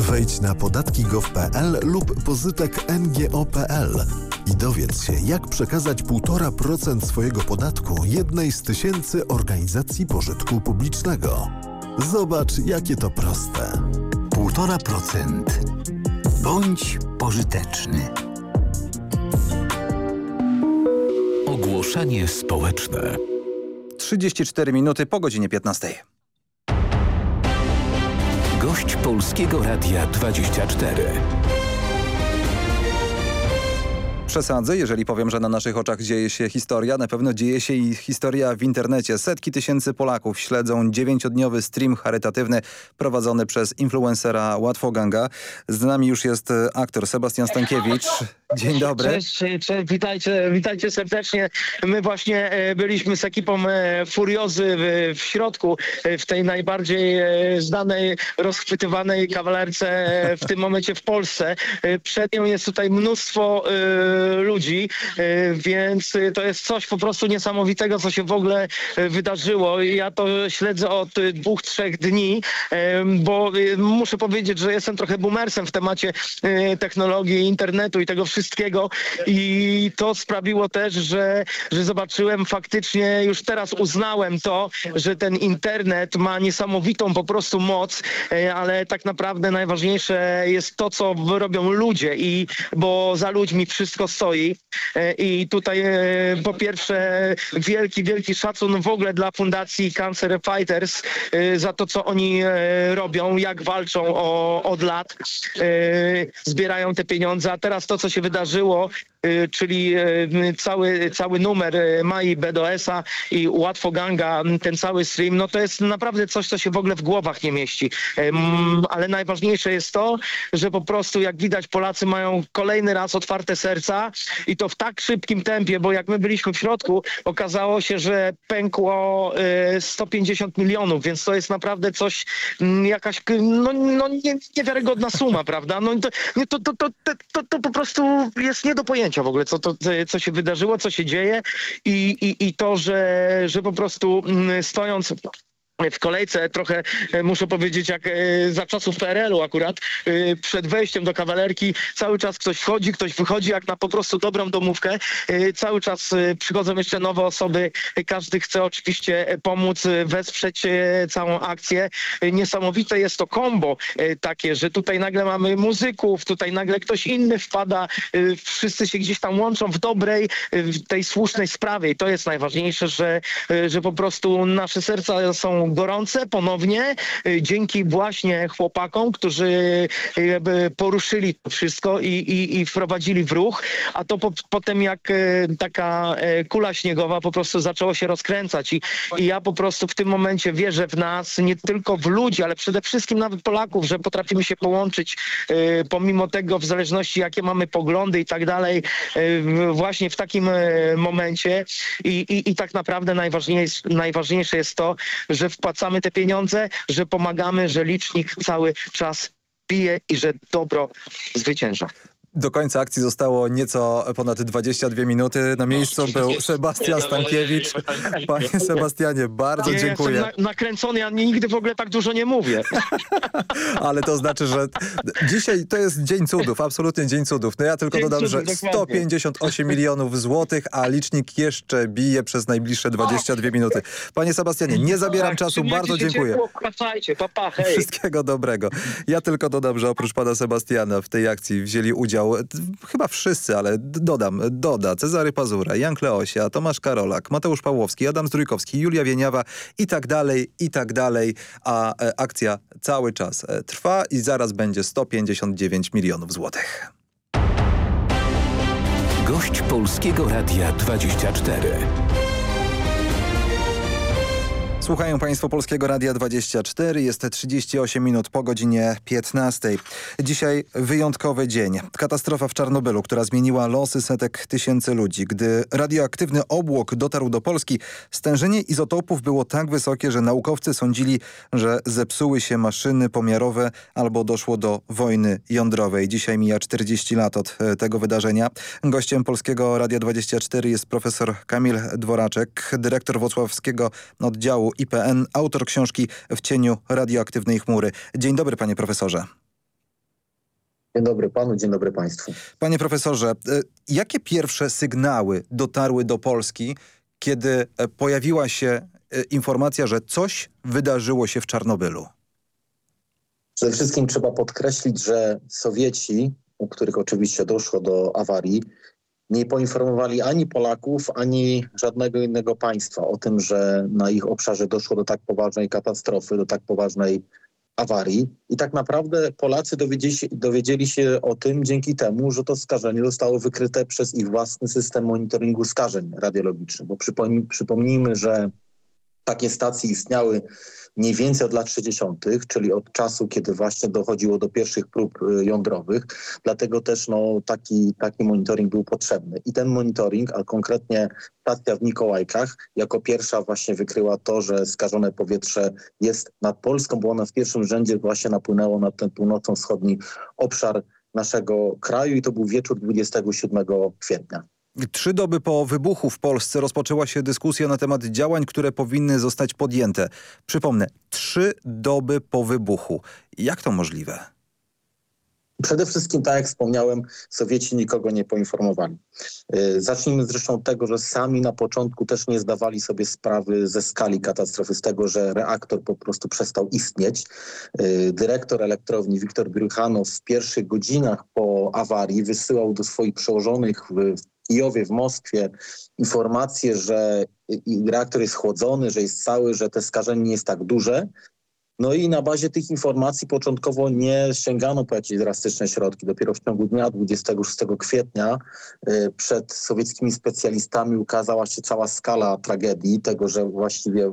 Wejdź na podatki.gov.pl lub pozytek ngo.pl i dowiedz się, jak przekazać 1,5% swojego podatku jednej z tysięcy organizacji pożytku publicznego. Zobacz, jakie to proste. 1,5%. Bądź pożyteczny. Ogłoszenie społeczne. 34 minuty po godzinie 15. Gość Polskiego Radia 24. Przesadzę, jeżeli powiem, że na naszych oczach dzieje się historia. Na pewno dzieje się i historia w internecie. Setki tysięcy Polaków śledzą dziewięciodniowy stream charytatywny prowadzony przez influencera Łatwoganga. Z nami już jest aktor Sebastian Stankiewicz. Dzień dobry. Cześć, cześć, witajcie, witajcie serdecznie. My właśnie e, byliśmy z ekipą e, Furiozy w, w środku, e, w tej najbardziej znanej, rozchwytywanej kawalerce w tym [LAUGHS] momencie w Polsce. Przed nią jest tutaj mnóstwo ludzi, więc to jest coś po prostu niesamowitego, co się w ogóle wydarzyło. Ja to śledzę od dwóch, trzech dni, bo muszę powiedzieć, że jestem trochę boomersem w temacie technologii, internetu i tego wszystkiego i to sprawiło też, że, że zobaczyłem faktycznie, już teraz uznałem to, że ten internet ma niesamowitą po prostu moc, e, ale tak naprawdę najważniejsze jest to, co robią ludzie i bo za ludźmi wszystko stoi. E, i tutaj e, po pierwsze wielki, wielki szacun w ogóle dla Fundacji Cancer Fighters za to, co oni robią, jak walczą o, od lat, zbierają te pieniądze, a teraz to, co się wydarzyło, czyli y, cały, cały numer y, Mai BDS-a i Łatwo Ganga, ten cały stream, no to jest naprawdę coś, co się w ogóle w głowach nie mieści. Ale najważniejsze jest to, że po prostu jak widać Polacy mają kolejny raz otwarte serca i to w tak szybkim tempie, bo jak my byliśmy w środku, okazało się, że pękło 150 milionów, więc to jest naprawdę coś, jakaś no, no nie, niewiarygodna suma, [LAUGHS] prawda? No to, to, to, to, to po prostu jest nie do pojęcia w ogóle, co, to, co się wydarzyło, co się dzieje i, i, i to, że, że po prostu mm, stojąc w kolejce trochę e, muszę powiedzieć jak e, za czasów PRL-u akurat e, przed wejściem do kawalerki cały czas ktoś wchodzi, ktoś wychodzi jak na po prostu dobrą domówkę. Cały czas przychodzą jeszcze nowe osoby. Każdy chce oczywiście pomóc, wesprzeć całą akcję. Niesamowite jest to kombo takie, że tutaj nagle mamy muzyków, tutaj nagle ktoś inny wpada. Wszyscy się gdzieś tam łączą w dobrej, w tej słusznej sprawie i to jest najważniejsze, że, że po prostu nasze serca są gorące ponownie y, dzięki właśnie chłopakom, którzy y, poruszyli to wszystko i, i, i wprowadzili w ruch, a to po, potem jak y, taka kula śniegowa po prostu zaczęło się rozkręcać I, i ja po prostu w tym momencie wierzę w nas, nie tylko w ludzi, ale przede wszystkim nawet Polaków, że potrafimy się połączyć pomimo tego w zależności jakie mamy poglądy i tak dalej właśnie w takim momencie. I, i, i tak naprawdę najważniejsze, najważniejsze jest to, że w wpłacamy te pieniądze, że pomagamy, że licznik cały czas pije i że dobro zwycięża. Do końca akcji zostało nieco ponad 22 minuty. Na miejscu był Sebastian Stankiewicz. Panie Sebastianie, bardzo dziękuję. Jestem na, nakręcony, ja nigdy w ogóle tak dużo nie mówię. [LAUGHS] Ale to znaczy, że dzisiaj to jest dzień cudów, absolutnie dzień cudów. No ja tylko dzień dodam, cudów, że 158 milionów złotych, a licznik jeszcze bije przez najbliższe 22 minuty. Panie Sebastianie, nie zabieram tak, czasu, bardzo dziękuję. Ciepło. Wszystkiego dobrego. Ja tylko dodam, że oprócz pana Sebastiana w tej akcji wzięli udział udział, chyba wszyscy, ale dodam, Doda, Cezary Pazura, Jan Kleosia, Tomasz Karolak, Mateusz Pawłowski, Adam Zdrójkowski, Julia Wieniawa i tak dalej, i tak dalej, a e, akcja cały czas e, trwa i zaraz będzie 159 milionów złotych. Gość Polskiego Radia 24. Słuchają Państwo Polskiego Radia 24. Jest 38 minut po godzinie 15. Dzisiaj wyjątkowy dzień. Katastrofa w Czarnobylu, która zmieniła losy setek tysięcy ludzi. Gdy radioaktywny obłok dotarł do Polski, stężenie izotopów było tak wysokie, że naukowcy sądzili, że zepsuły się maszyny pomiarowe albo doszło do wojny jądrowej. Dzisiaj mija 40 lat od e, tego wydarzenia. Gościem Polskiego Radia 24 jest profesor Kamil Dworaczek, dyrektor Włocławskiego Oddziału IPN, autor książki W cieniu radioaktywnej chmury. Dzień dobry panie profesorze. Dzień dobry panu, dzień dobry państwu. Panie profesorze, e, jakie pierwsze sygnały dotarły do Polski, kiedy e, pojawiła się e, informacja, że coś wydarzyło się w Czarnobylu? Przede wszystkim trzeba podkreślić, że Sowieci, u których oczywiście doszło do awarii, nie poinformowali ani Polaków, ani żadnego innego państwa o tym, że na ich obszarze doszło do tak poważnej katastrofy, do tak poważnej awarii. I tak naprawdę Polacy dowiedzieli się, dowiedzieli się o tym dzięki temu, że to skażenie zostało wykryte przez ich własny system monitoringu skażeń radiologicznych. Bo przypomnijmy, że Takie stacje istniały mniej więcej od lat 60., czyli od czasu, kiedy właśnie dochodziło do pierwszych prób y, jądrowych. Dlatego też no, taki, taki monitoring był potrzebny. I ten monitoring, a konkretnie stacja w Mikołajkach, jako pierwsza właśnie wykryła to, że skażone powietrze jest nad Polską, bo ona w pierwszym rzędzie właśnie napłynęło na ten północno-wschodni obszar naszego kraju i to był wieczór 27 kwietnia. Trzy doby po wybuchu w Polsce rozpoczęła się dyskusja na temat działań, które powinny zostać podjęte. Przypomnę, trzy doby po wybuchu. Jak to możliwe? Przede wszystkim, tak jak wspomniałem, Sowieci nikogo nie poinformowali. Y, zacznijmy zresztą od tego, że sami na początku też nie zdawali sobie sprawy ze skali katastrofy, z tego, że reaktor po prostu przestał istnieć. Y, dyrektor elektrowni Wiktor Brychanow w pierwszych godzinach po awarii wysyłał do swoich przełożonych w Kijowie, w Moskwie informacje, że reaktor jest chłodzony, że jest cały, że te skażenie nie jest tak duże. No i na bazie tych informacji początkowo nie sięgano po jakieś drastyczne środki. Dopiero w ciągu dnia 26 kwietnia y, przed sowieckimi specjalistami ukazała się cała skala tragedii, tego, że właściwie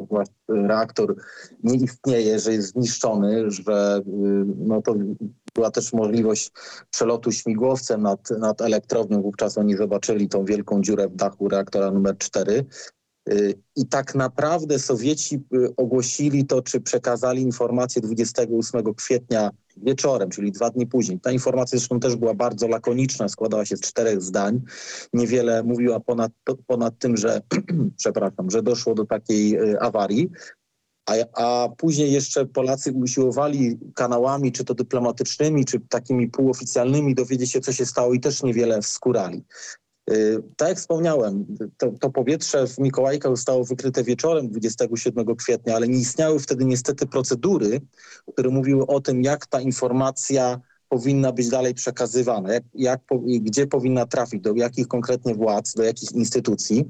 reaktor nie istnieje, że jest zniszczony, że y, no to była też możliwość przelotu śmigłowcem nad, nad elektrownią. Wówczas oni zobaczyli tą wielką dziurę w dachu reaktora numer 4. I tak naprawdę Sowieci y, ogłosili to, czy przekazali informację 28 kwietnia wieczorem, czyli dwa dni później. Ta informacja zresztą też była bardzo lakoniczna, składała się z czterech zdań. Niewiele mówiła ponad, ponad tym, że, [CLEARS THROAT] przepraszam, że doszło do takiej y, awarii. A, a później jeszcze Polacy usiłowali kanałami, czy to dyplomatycznymi, czy takimi półoficjalnymi dowiedzieć się, co się stało i też niewiele wskórali. Y, tak jak wspomniałem, to, to, powietrze w Mikołajkach zostało wykryte wieczorem 27 kwietnia, ale nie istniały wtedy niestety procedury, które mówiły o tym, jak ta informacja powinna być dalej przekazywana, jak, jak, gdzie powinna trafić, do jakich konkretnie władz, do jakich instytucji.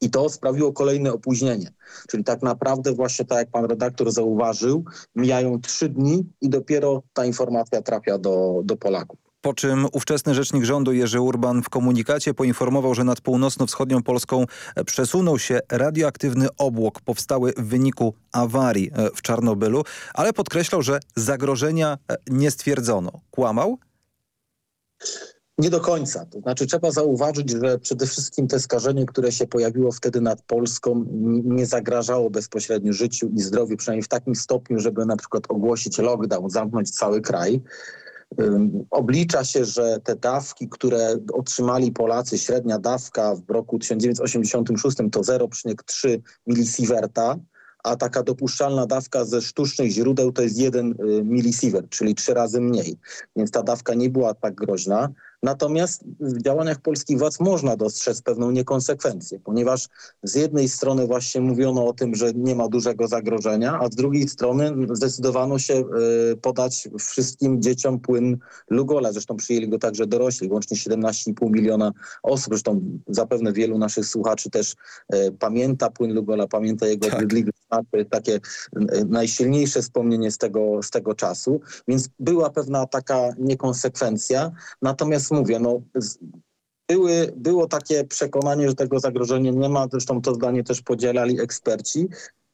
I to sprawiło kolejne opóźnienie. Czyli tak naprawdę właśnie tak jak pan redaktor zauważył, mijają trzy dni i dopiero ta informacja trafia do, do Polaków. Po czym ówczesny rzecznik rządu Jerzy Urban w komunikacie poinformował, że nad północno-wschodnią Polską przesunął się radioaktywny obłok powstały w wyniku awarii e, w Czarnobylu, ale podkreślał, że zagrożenia e, nie stwierdzono. Kłamał? Nie do końca. To znaczy trzeba zauważyć, że przede wszystkim te skażenie, które się pojawiło wtedy nad Polską nie zagrażało bezpośrednio życiu i zdrowiu, przynajmniej w takim stopniu, żeby na przykład ogłosić lockdown, zamknąć cały kraj. Oblicza się, że te dawki, które otrzymali Polacy, średnia dawka w roku 1986 to 0,3 milisieverta, a taka dopuszczalna dawka ze sztucznych źródeł to jest 1 y, milisievert, czyli trzy razy mniej. Więc ta dawka nie była tak groźna. Natomiast w działaniach polskich władz można dostrzec pewną niekonsekwencję, ponieważ z jednej strony właśnie mówiono o tym, że nie ma dużego zagrożenia, a z drugiej strony zdecydowano się y, podać wszystkim dzieciom płyn Lugola. Zresztą przyjęli go także dorośli, łącznie 17,5 miliona osób. Zresztą zapewne wielu naszych słuchaczy też y, pamięta płyn Lugola, pamięta jego tak. takie y, najsilniejsze wspomnienie z tego, z tego czasu. Więc była pewna taka niekonsekwencja. Natomiast mówię, no, były, było takie przekonanie, że tego zagrożenia nie ma, zresztą to zdanie też podzielali eksperci,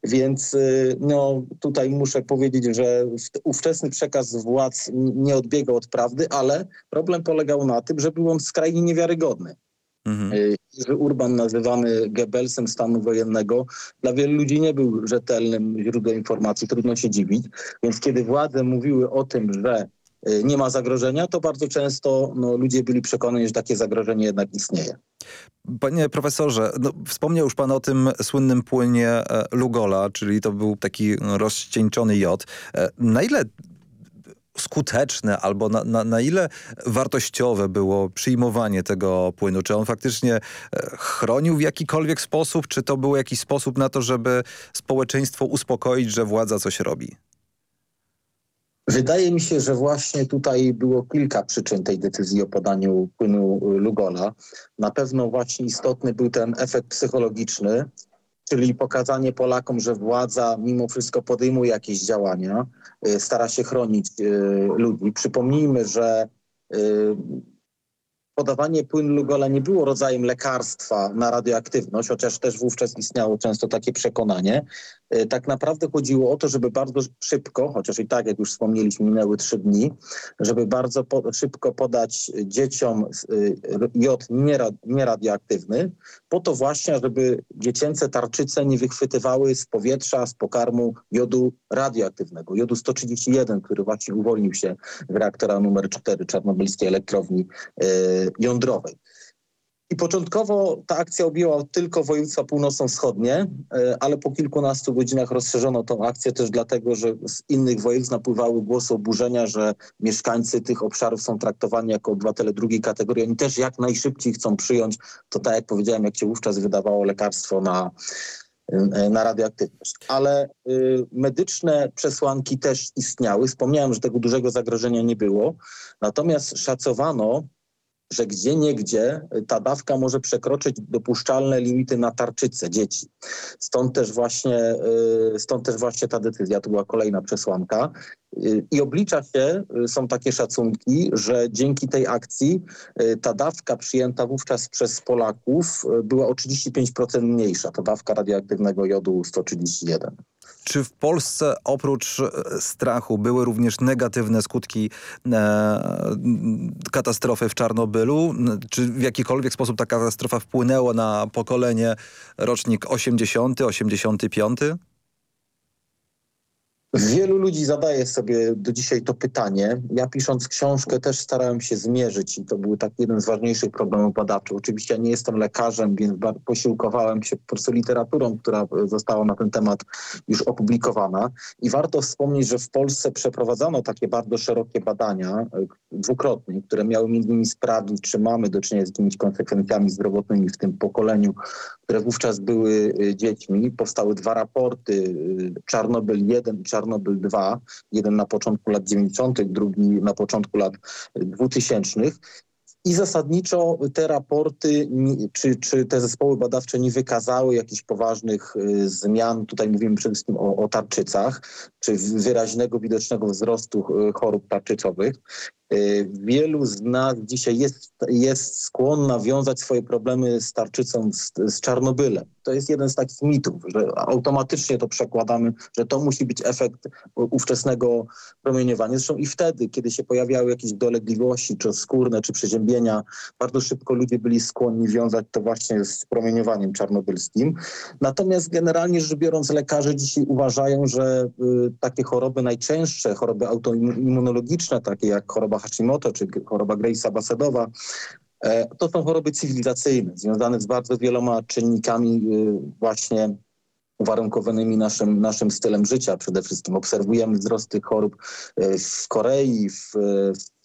więc y, no, tutaj muszę powiedzieć, że ówczesny przekaz władz nie odbiegał od prawdy, ale problem polegał na tym, że był on skrajnie niewiarygodny. Mhm. Y, że Urban nazywany Goebbelsem stanu wojennego dla wielu ludzi nie był rzetelnym źródłem informacji, trudno się dziwić. Więc kiedy władze mówiły o tym, że nie ma zagrożenia, to bardzo często no, ludzie byli przekonani, że takie zagrożenie jednak istnieje. Panie profesorze, no, wspomniał już pan o tym słynnym płynie e, Lugola, czyli to był taki rozcieńczony jod. E, na ile skuteczne albo na, na, na, ile wartościowe było przyjmowanie tego płynu? Czy on faktycznie e, chronił w jakikolwiek sposób? Czy to był jakiś sposób na to, żeby społeczeństwo uspokoić, że władza coś robi? Wydaje mi się, że właśnie tutaj było kilka przyczyn tej decyzji o podaniu płynu Lugola. Na pewno właśnie istotny był ten efekt psychologiczny, czyli pokazanie Polakom, że władza mimo wszystko podejmuje jakieś działania, y, stara się chronić y, ludzi. Przypomnijmy, że y, podawanie płynu Lugola nie było rodzajem lekarstwa na radioaktywność, chociaż też wówczas istniało często takie przekonanie. E, tak naprawdę chodziło o to, żeby bardzo szybko, chociaż i tak, jak już wspomnieliśmy, minęły trzy dni, żeby bardzo po, szybko podać dzieciom e, jod nieradioaktywny, po to właśnie, żeby dziecięce tarczyce nie wychwytywały z powietrza, z pokarmu jodu radioaktywnego, jodu 131, który właśnie uwolnił się z reaktora numer 4 czarnobylskiej elektrowni e, jądrowej. I początkowo ta akcja objęła tylko województwa północno-wschodnie, e, ale po kilkunastu godzinach rozszerzono tą akcję też dlatego, że z innych województw napływały głosy oburzenia, że mieszkańcy tych obszarów są traktowani jako obywatele drugiej kategorii. Oni też jak najszybciej chcą przyjąć to, tak jak powiedziałem, jak się wówczas wydawało lekarstwo na, e, na radioaktywność. Ale y, medyczne przesłanki też istniały. Wspomniałem, że tego dużego zagrożenia nie było. Natomiast szacowano, że gdzie niegdzie ta dawka może przekroczyć dopuszczalne limity na tarczycę dzieci. Stąd też właśnie, y, stąd też właśnie ta decyzja, to była kolejna przesłanka. Y, I oblicza się, y, są takie szacunki, że dzięki tej akcji ta dawka przyjęta wówczas przez Polaków była o 35% mniejsza, ta dawka radioaktywnego jodu 131. Czy w Polsce oprócz e, strachu były również negatywne skutki e, katastrofy w Czarnobylu? Czy w jakikolwiek sposób ta katastrofa wpłynęła na pokolenie rocznik 80, 85? Wielu ludzi zadaje sobie do dzisiaj to pytanie. Ja pisząc książkę też starałem się zmierzyć i to był taki jeden z ważniejszych problemów badawczych. Oczywiście ja nie jestem lekarzem, więc posiłkowałem się po prostu literaturą, która została na ten temat już opublikowana. I warto wspomnieć, że w Polsce przeprowadzono takie bardzo szerokie badania, e, dwukrotnie, które miały między innymi sprawdzić, czy mamy do czynienia z jakimiś konsekwencjami zdrowotnymi w tym pokoleniu, które wówczas były e, dziećmi. Powstały dwa raporty, e, Czarnobyl 1 i Czarnobyl Czarnobyl 2, jeden na początku lat 90., drugi na początku lat 2000. I zasadniczo te raporty czy, czy te zespoły badawcze nie wykazały jakichś poważnych y, zmian. Tutaj mówimy przede wszystkim o, o tarczycach, czy wyraźnego, widocznego wzrostu y, chorób tarczycowych. Y, wielu z nas dzisiaj jest, jest skłonna wiązać swoje problemy z tarczycą z, z Czarnobylem. To jest jeden z takich mitów, że automatycznie to przekładamy, że to musi być efekt ówczesnego promieniowania. Zresztą i wtedy, kiedy się pojawiały jakieś dolegliwości, czy skórne, czy przeziębienia, bardzo szybko ludzie byli skłonni wiązać to właśnie z promieniowaniem czarnobylskim. Natomiast generalnie rzecz biorąc, lekarze dzisiaj uważają, że y, takie choroby najczęstsze, choroby autoimmunologiczne, takie jak choroba Hashimoto czy choroba Grace'a Basedowa, e, to są choroby cywilizacyjne, związane z bardzo wieloma czynnikami y, właśnie uwarunkowanymi naszym, naszym stylem życia przede wszystkim. Obserwujemy wzrost tych chorób e, w Korei, w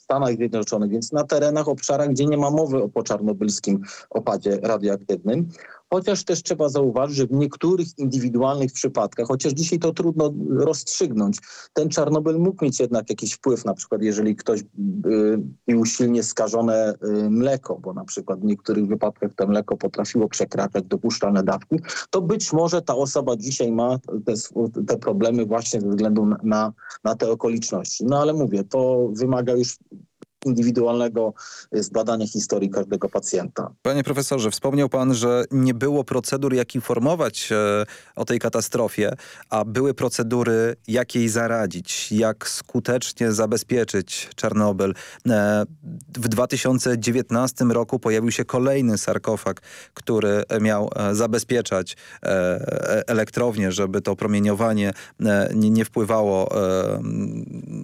Stanach Zjednoczonych, więc na terenach, obszarach, gdzie nie ma mowy o poczarnobylskim opadzie radioaktywnym chociaż też trzeba zauważyć, że w niektórych indywidualnych przypadkach, chociaż dzisiaj to trudno rozstrzygnąć, ten Czarnobyl mógł mieć jednak jakiś wpływ, na przykład jeżeli ktoś y, pił silnie skażone y, mleko, bo na przykład w niektórych wypadkach to mleko potrafiło przekraczać dopuszczalne dawki, to być może ta osoba dzisiaj ma te, te problemy właśnie ze względu na, na te okoliczności. No ale mówię, to wymaga już indywidualnego zbadania historii każdego pacjenta. Panie profesorze, wspomniał pan, że nie było procedur, jak informować e, o tej katastrofie, a były procedury, jak jej zaradzić, jak skutecznie zabezpieczyć Czarnobyl. E, w 2019 roku pojawił się kolejny sarkofag, który miał e, zabezpieczać elektrownię, żeby to promieniowanie nie, nie wpływało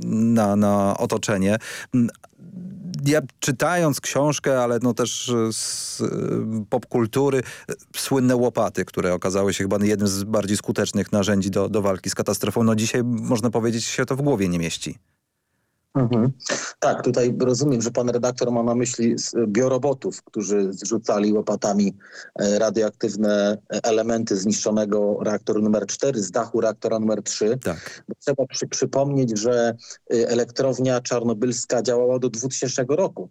na, na otoczenie ja czytając książkę, ale no też z y, popkultury, słynne łopaty, które okazały się chyba jednym z bardziej skutecznych narzędzi do, do walki z katastrofą. No dzisiaj można powiedzieć się to w głowie nie mieści. Mhm. Tak, tutaj rozumiem, że pan redaktor ma na myśli biorobotów, którzy zrzucali łopatami e, radioaktywne elementy zniszczonego reaktoru numer 4 z dachu reaktora numer 3. Tak. Trzeba przy, przypomnieć, że e, elektrownia czarnobylska działała do 2000 roku.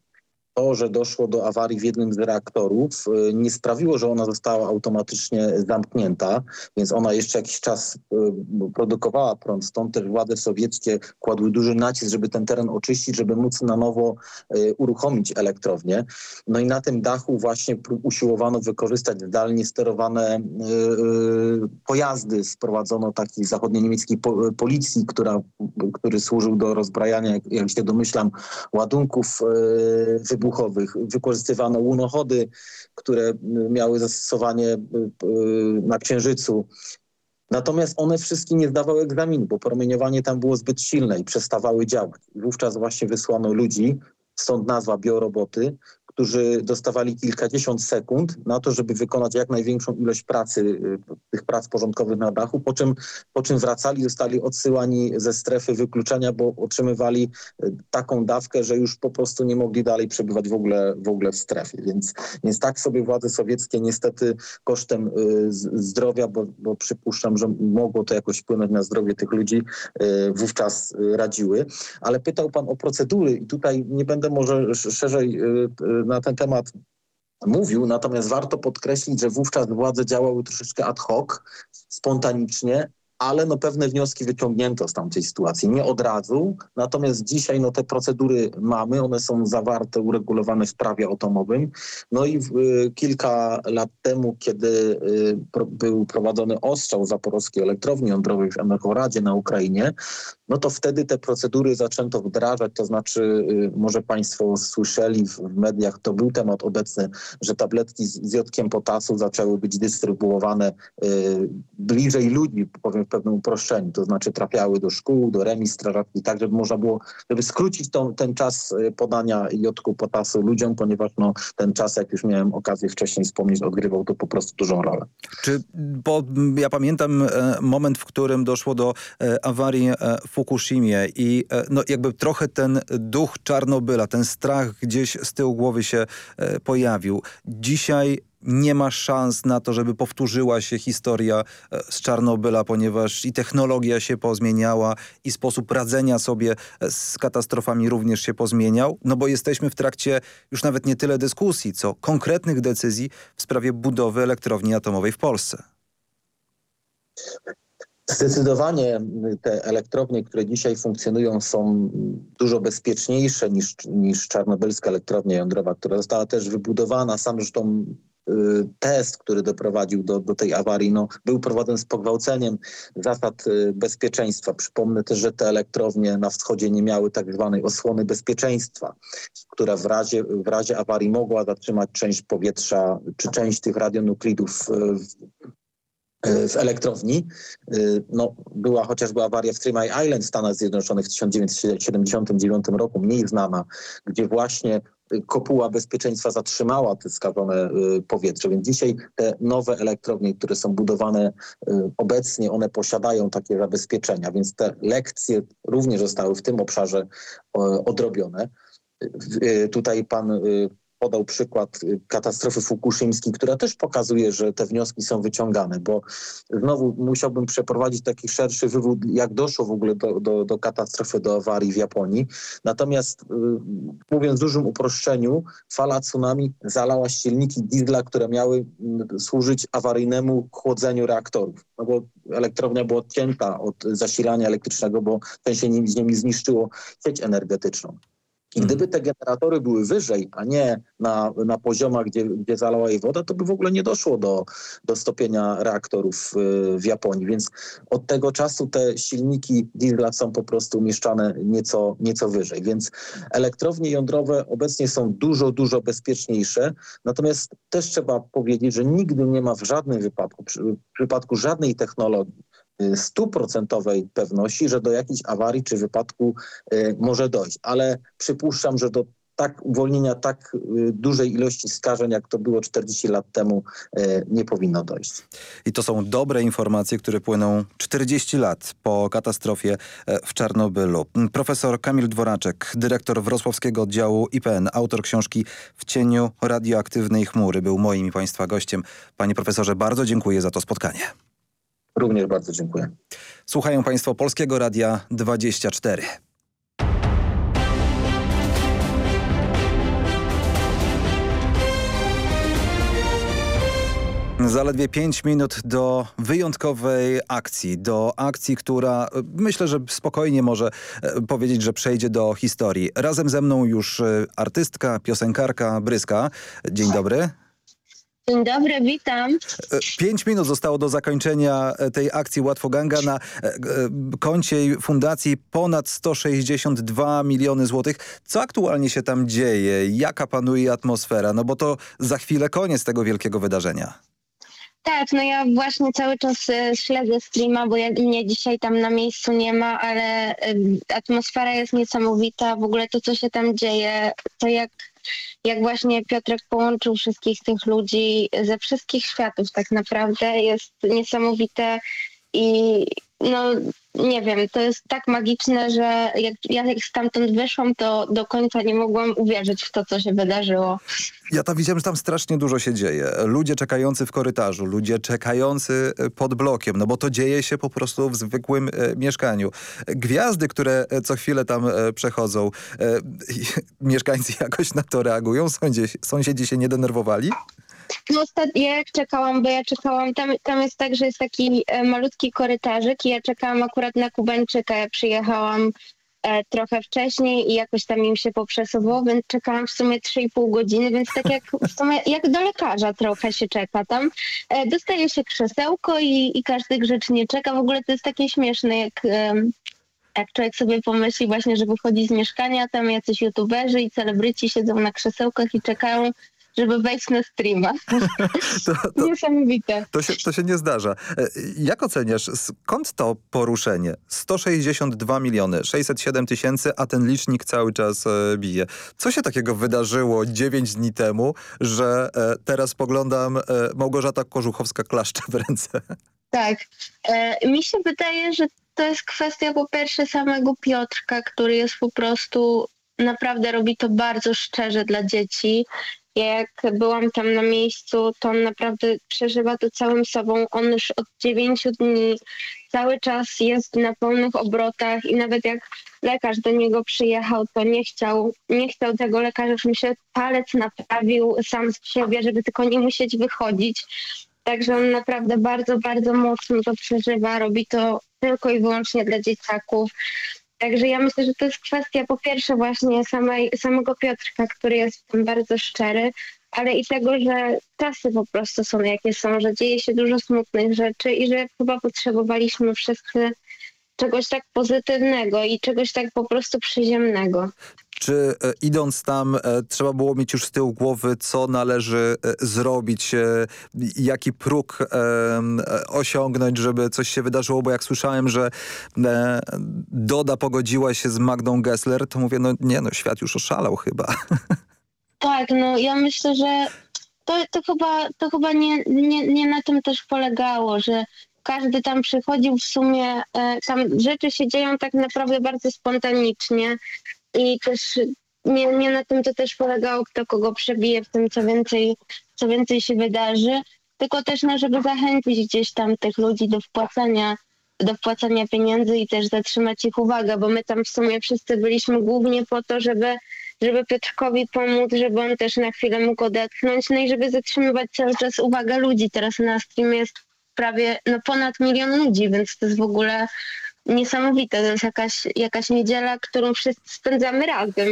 To, że doszło do awarii w jednym z reaktorów, y, nie sprawiło, że ona została automatycznie zamknięta, więc ona jeszcze jakiś czas y, produkowała prąd. Stąd też władze sowieckie kładły duży nacisk, żeby ten teren oczyścić, żeby móc na nowo y, uruchomić elektrownię. No i na tym dachu właśnie usiłowano wykorzystać zdalnie sterowane pojazdy. Sprowadzono taki zachodnio-niemieckiej policji, która, który służył do rozbrajania, jak się domyślam, ładunków wybuchowych wybuchowych. Wykorzystywano łunochody, które miały zastosowanie y, y, na Księżycu. Natomiast one wszystkie nie zdawały egzaminu, bo promieniowanie tam było zbyt silne i przestawały działać. Wówczas właśnie wysłano ludzi, stąd nazwa bioroboty, którzy dostawali kilkadziesiąt sekund na to, żeby wykonać jak największą ilość pracy, y, tych prac porządkowych na dachu, po czym, po czym wracali, zostali odsyłani ze strefy wykluczenia, bo otrzymywali y, taką dawkę, że już po prostu nie mogli dalej przebywać w ogóle w, ogóle w strefie. Więc, więc tak sobie władze sowieckie niestety kosztem y, zdrowia, bo, bo przypuszczam, że mogło to jakoś wpłynąć na zdrowie tych ludzi, wówczas radziły. Ale pytał pan o procedury i tutaj nie będę może szerzej na ten temat mówił, natomiast warto podkreślić, że wówczas władze działały troszeczkę ad hoc, spontanicznie, ale no pewne wnioski wyciągnięto z tamtej sytuacji. Nie od razu, natomiast dzisiaj no te procedury mamy, one są zawarte, uregulowane w prawie atomowym. No i y, kilka lat temu, kiedy y, pro, był prowadzony ostrzał zaporowskiej elektrowni jądrowej w Emechoradzie na Ukrainie, no to wtedy te procedury zaczęto wdrażać, to znaczy y, może Państwo słyszeli w, mediach, to był temat obecny, że tabletki z, jodkiem potasu zaczęły być dystrybuowane y, bliżej ludzi, powiem w pewnym uproszczeniu, to znaczy trafiały do szkół, do remis strażackich, tak żeby można było, żeby skrócić tą, ten czas y, podania jodku potasu ludziom, ponieważ no, ten czas, jak już miałem okazję wcześniej wspomnieć, odgrywał to po prostu dużą rolę. Czy, bo ja pamiętam e, moment, w którym doszło do e, awarii e, Fukushimie i e, no, jakby trochę ten duch Czarnobyla, ten strach gdzieś z tyłu głowy się e, pojawił. Dzisiaj nie ma szans na to, żeby powtórzyła się historia e, z Czarnobyla, ponieważ i technologia się pozmieniała i sposób radzenia sobie z katastrofami również się pozmieniał, no bo jesteśmy w trakcie już nawet nie tyle dyskusji, co konkretnych decyzji w sprawie budowy elektrowni atomowej w Polsce. Zdecydowanie te elektrownie, które dzisiaj funkcjonują są dużo bezpieczniejsze niż, niż czarnobylska elektrownia jądrowa, która została też wybudowana. Sam zresztą y, test, który doprowadził do, do tej awarii, no, był prowadzony z pogwałceniem zasad y, bezpieczeństwa. Przypomnę też, że te elektrownie na wschodzie nie miały tak zwanej osłony bezpieczeństwa, która w razie, w razie awarii mogła zatrzymać część powietrza czy część tych radionuklidów y, E, w elektrowni. E, no, była chociażby awaria w Three Mile Island w Stanach Zjednoczonych w 1979 roku, mniej znana, gdzie właśnie kopuła bezpieczeństwa zatrzymała te skażone powietrze. Więc dzisiaj te nowe elektrownie, które są budowane obecnie, one posiadają takie zabezpieczenia, więc te lekcje również zostały w tym obszarze odrobione. Tutaj pan podał przykład y, katastrofy fukushimskiej, która też pokazuje, że te wnioski są wyciągane, bo znowu musiałbym przeprowadzić taki szerszy wywód, jak doszło w ogóle do, do, do katastrofy, do awarii w Japonii. Natomiast y, mówiąc w dużym uproszczeniu, fala tsunami zalała silniki diesla, które miały y, służyć awaryjnemu chłodzeniu reaktorów. No bo elektrownia była odcięta od zasilania elektrycznego, bo ten się z nimi zniszczyło sieć energetyczną. I hmm. gdyby te generatory były wyżej, a nie na, na poziomach, gdzie, gdzie zalała jej woda, to by w ogóle nie doszło do, do stopienia reaktorów y, w Japonii. Więc od tego czasu te silniki diesla są po prostu umieszczane nieco, nieco wyżej. Więc elektrownie jądrowe obecnie są dużo, dużo bezpieczniejsze. Natomiast też trzeba powiedzieć, że nigdy nie ma w żadnym wypadku, w przypadku żadnej technologii, stuprocentowej pewności, że do jakiejś awarii czy wypadku y, może dojść. Ale przypuszczam, że do tak uwolnienia tak y, dużej ilości skażeń, jak to było 40 lat temu, y, nie powinno dojść. I to są dobre informacje, które płyną 40 lat po katastrofie e, w Czarnobylu. Profesor Kamil Dworaczek, dyrektor Wrocławskiego Oddziału IPN, autor książki W cieniu radioaktywnej chmury, był moim i Państwa gościem. Panie profesorze, bardzo dziękuję za to spotkanie. Również bardzo dziękuję. Słuchają Państwo Polskiego Radia 24. Zaledwie 5 minut do wyjątkowej akcji, do akcji, która e, myślę, że spokojnie może e, powiedzieć, że przejdzie do historii. Razem ze mną już e, artystka, piosenkarka Bryska. Dzień dobry. Dzień dobry, witam. Pięć minut zostało do zakończenia tej akcji Łatwoganga na koncie fundacji ponad 162 miliony złotych. Co aktualnie się tam dzieje? Jaka panuje atmosfera? No bo to za chwilę koniec tego wielkiego wydarzenia. Tak, no ja właśnie cały czas e, śledzę streama, bo ja, mnie dzisiaj tam na miejscu nie ma, ale atmosfera jest niesamowita. W ogóle to, co się tam dzieje, to jak, jak właśnie Piotrek połączył wszystkich tych ludzi ze wszystkich światów tak naprawdę jest niesamowite i no nie wiem, to jest tak magiczne, że jak ja jak stamtąd wyszłam, to do końca nie mogłam uwierzyć w to, co się wydarzyło. Ja tam widziałem, że tam strasznie dużo się dzieje. Ludzie czekający w korytarzu, ludzie czekający e, pod blokiem, no bo to dzieje się po prostu w zwykłym e, mieszkaniu. Gwiazdy, które e, co chwilę tam e, przechodzą, e, [LAUGHS] mieszkańcy jakoś na to reagują? Sąsiedzi, sąsiedzi się nie denerwowali? No ja jak czekałam, bo ja czekałam, tam, tam jest tak, że jest taki e, malutki korytarzyk i ja czekałam akurat na Kubańczyka, ja przyjechałam e, trochę wcześniej i jakoś tam im się poprzesuwało, więc czekałam w sumie 3,5 godziny, więc tak jak w sumie jak do lekarza trochę się czeka tam. E, dostaje się krzesełko i, i każdy grzecznie czeka. W ogóle to jest takie śmieszne, jak jak człowiek sobie pomyśli właśnie, że wychodzi z mieszkania, tam jacyś youtuberzy i celebryci siedzą na krzesełkach i czekają żeby wejść na streama. [LAUGHS] to, to, Niesamowite. To się, to się nie zdarza. E, jak oceniasz, skąd to poruszenie? 162 miliony, 607 tysięcy, a ten licznik cały czas e, bije. Co się takiego wydarzyło 9 dni temu, że e, teraz spoglądam, e, Małgorzata Korzuchowska klaszcze w ręce? Tak. E, mi się wydaje, że to jest kwestia po pierwsze samego Piotrka, który jest po prostu naprawdę robi to bardzo szczerze dla dzieci jak byłam tam na miejscu, to on naprawdę przeżywa to całym sobą. On już od dziewięciu dni cały czas jest na pełnych obrotach i nawet jak lekarz do niego przyjechał, to nie chciał, nie chciał tego lekarza, już mi się palec naprawił sam z siebie, żeby tylko nie musieć wychodzić. Także on naprawdę bardzo, bardzo mocno to przeżywa, robi to tylko i wyłącznie dla dzieciaków. Także ja myślę, że to jest kwestia po pierwsze właśnie samej, samego Piotrka, który jest w tym bardzo szczery, ale i tego, że czasy po prostu są jakie są, że dzieje się dużo smutnych rzeczy i że chyba potrzebowaliśmy wszyscy czegoś tak pozytywnego i czegoś tak po prostu przyziemnego. Czy e, idąc tam e, trzeba było mieć już z tyłu głowy, co należy e, zrobić, jaki próg osiągnąć, żeby coś się wydarzyło? Bo jak słyszałem, że Doda pogodziła się z Magdą Gessler, to mówię, no nie, no świat już oszalał chyba. [LAUGHS] Tak, no ja myślę, że to, to chyba, to chyba nie, nie, nie na tym też polegało, że każdy tam przychodził w sumie, tam rzeczy się dzieją tak naprawdę bardzo spontanicznie i też nie, nie na tym to też polegało, kto kogo przebije w tym, co więcej, co więcej się wydarzy, tylko też no, żeby zachęcić gdzieś tam tych ludzi do wpłacania do wpłacania pieniędzy i też zatrzymać ich uwagę, bo my tam w sumie wszyscy byliśmy głównie po to, żeby, żeby Piotrkowi pomóc, żeby on też na chwilę mógł odetchnąć, no i żeby zatrzymywać cały czas uwagę ludzi. Teraz na streamie jest prawie no, ponad milion ludzi, więc to jest w ogóle niesamowite. To jest jakaś, jakaś niedziela, którą wszyscy spędzamy razem.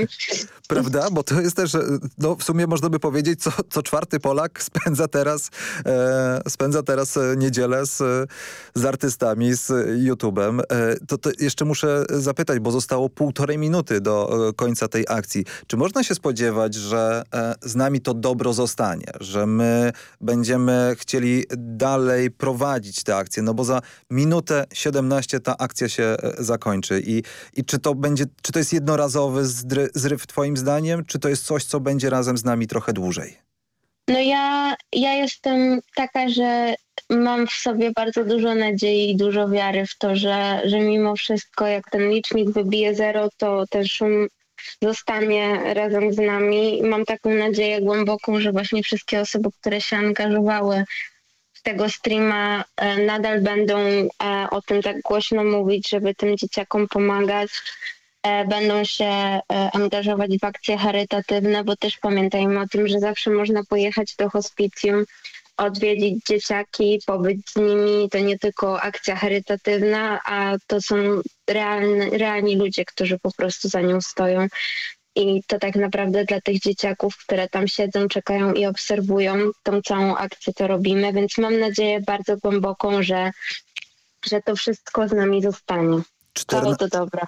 Prawda? Bo to jest też, no w sumie można by powiedzieć, co, co czwarty Polak spędza teraz, e, spędza teraz e, niedzielę z, z artystami, z YouTube'em. E, to, to jeszcze muszę zapytać, bo zostało półtorej minuty do e, końca tej akcji. Czy można się spodziewać, że e, z nami to dobro zostanie? Że my będziemy chcieli dalej prowadzić tę akcję? No bo za minutę 17 ta akcja akcja się e, zakończy. I, i czy to będzie, czy to jest jednorazowy zryw twoim zdaniem, czy to jest coś, co będzie razem z nami trochę dłużej? No ja, ja jestem taka, że mam w sobie bardzo dużo nadziei i dużo wiary w to, że, że mimo wszystko jak ten licznik wybije zero, to ten szum zostanie razem z nami. Mam taką nadzieję głęboką, że właśnie wszystkie osoby, które się angażowały tego streama e, nadal będą e, o tym tak głośno mówić, żeby tym dzieciakom pomagać. E, będą się angażować w akcje charytatywne, bo też pamiętajmy o tym, że zawsze można pojechać do hospicjum, odwiedzić dzieciaki, pobyć z nimi. To nie tylko akcja charytatywna, a to są realne, realni ludzie, którzy po prostu za nią stoją. I to tak naprawdę dla tych dzieciaków, które tam siedzą, czekają i obserwują tą całą akcję, to robimy. Więc mam nadzieję bardzo głęboką, że, że to wszystko z nami zostanie. Całe to dobra.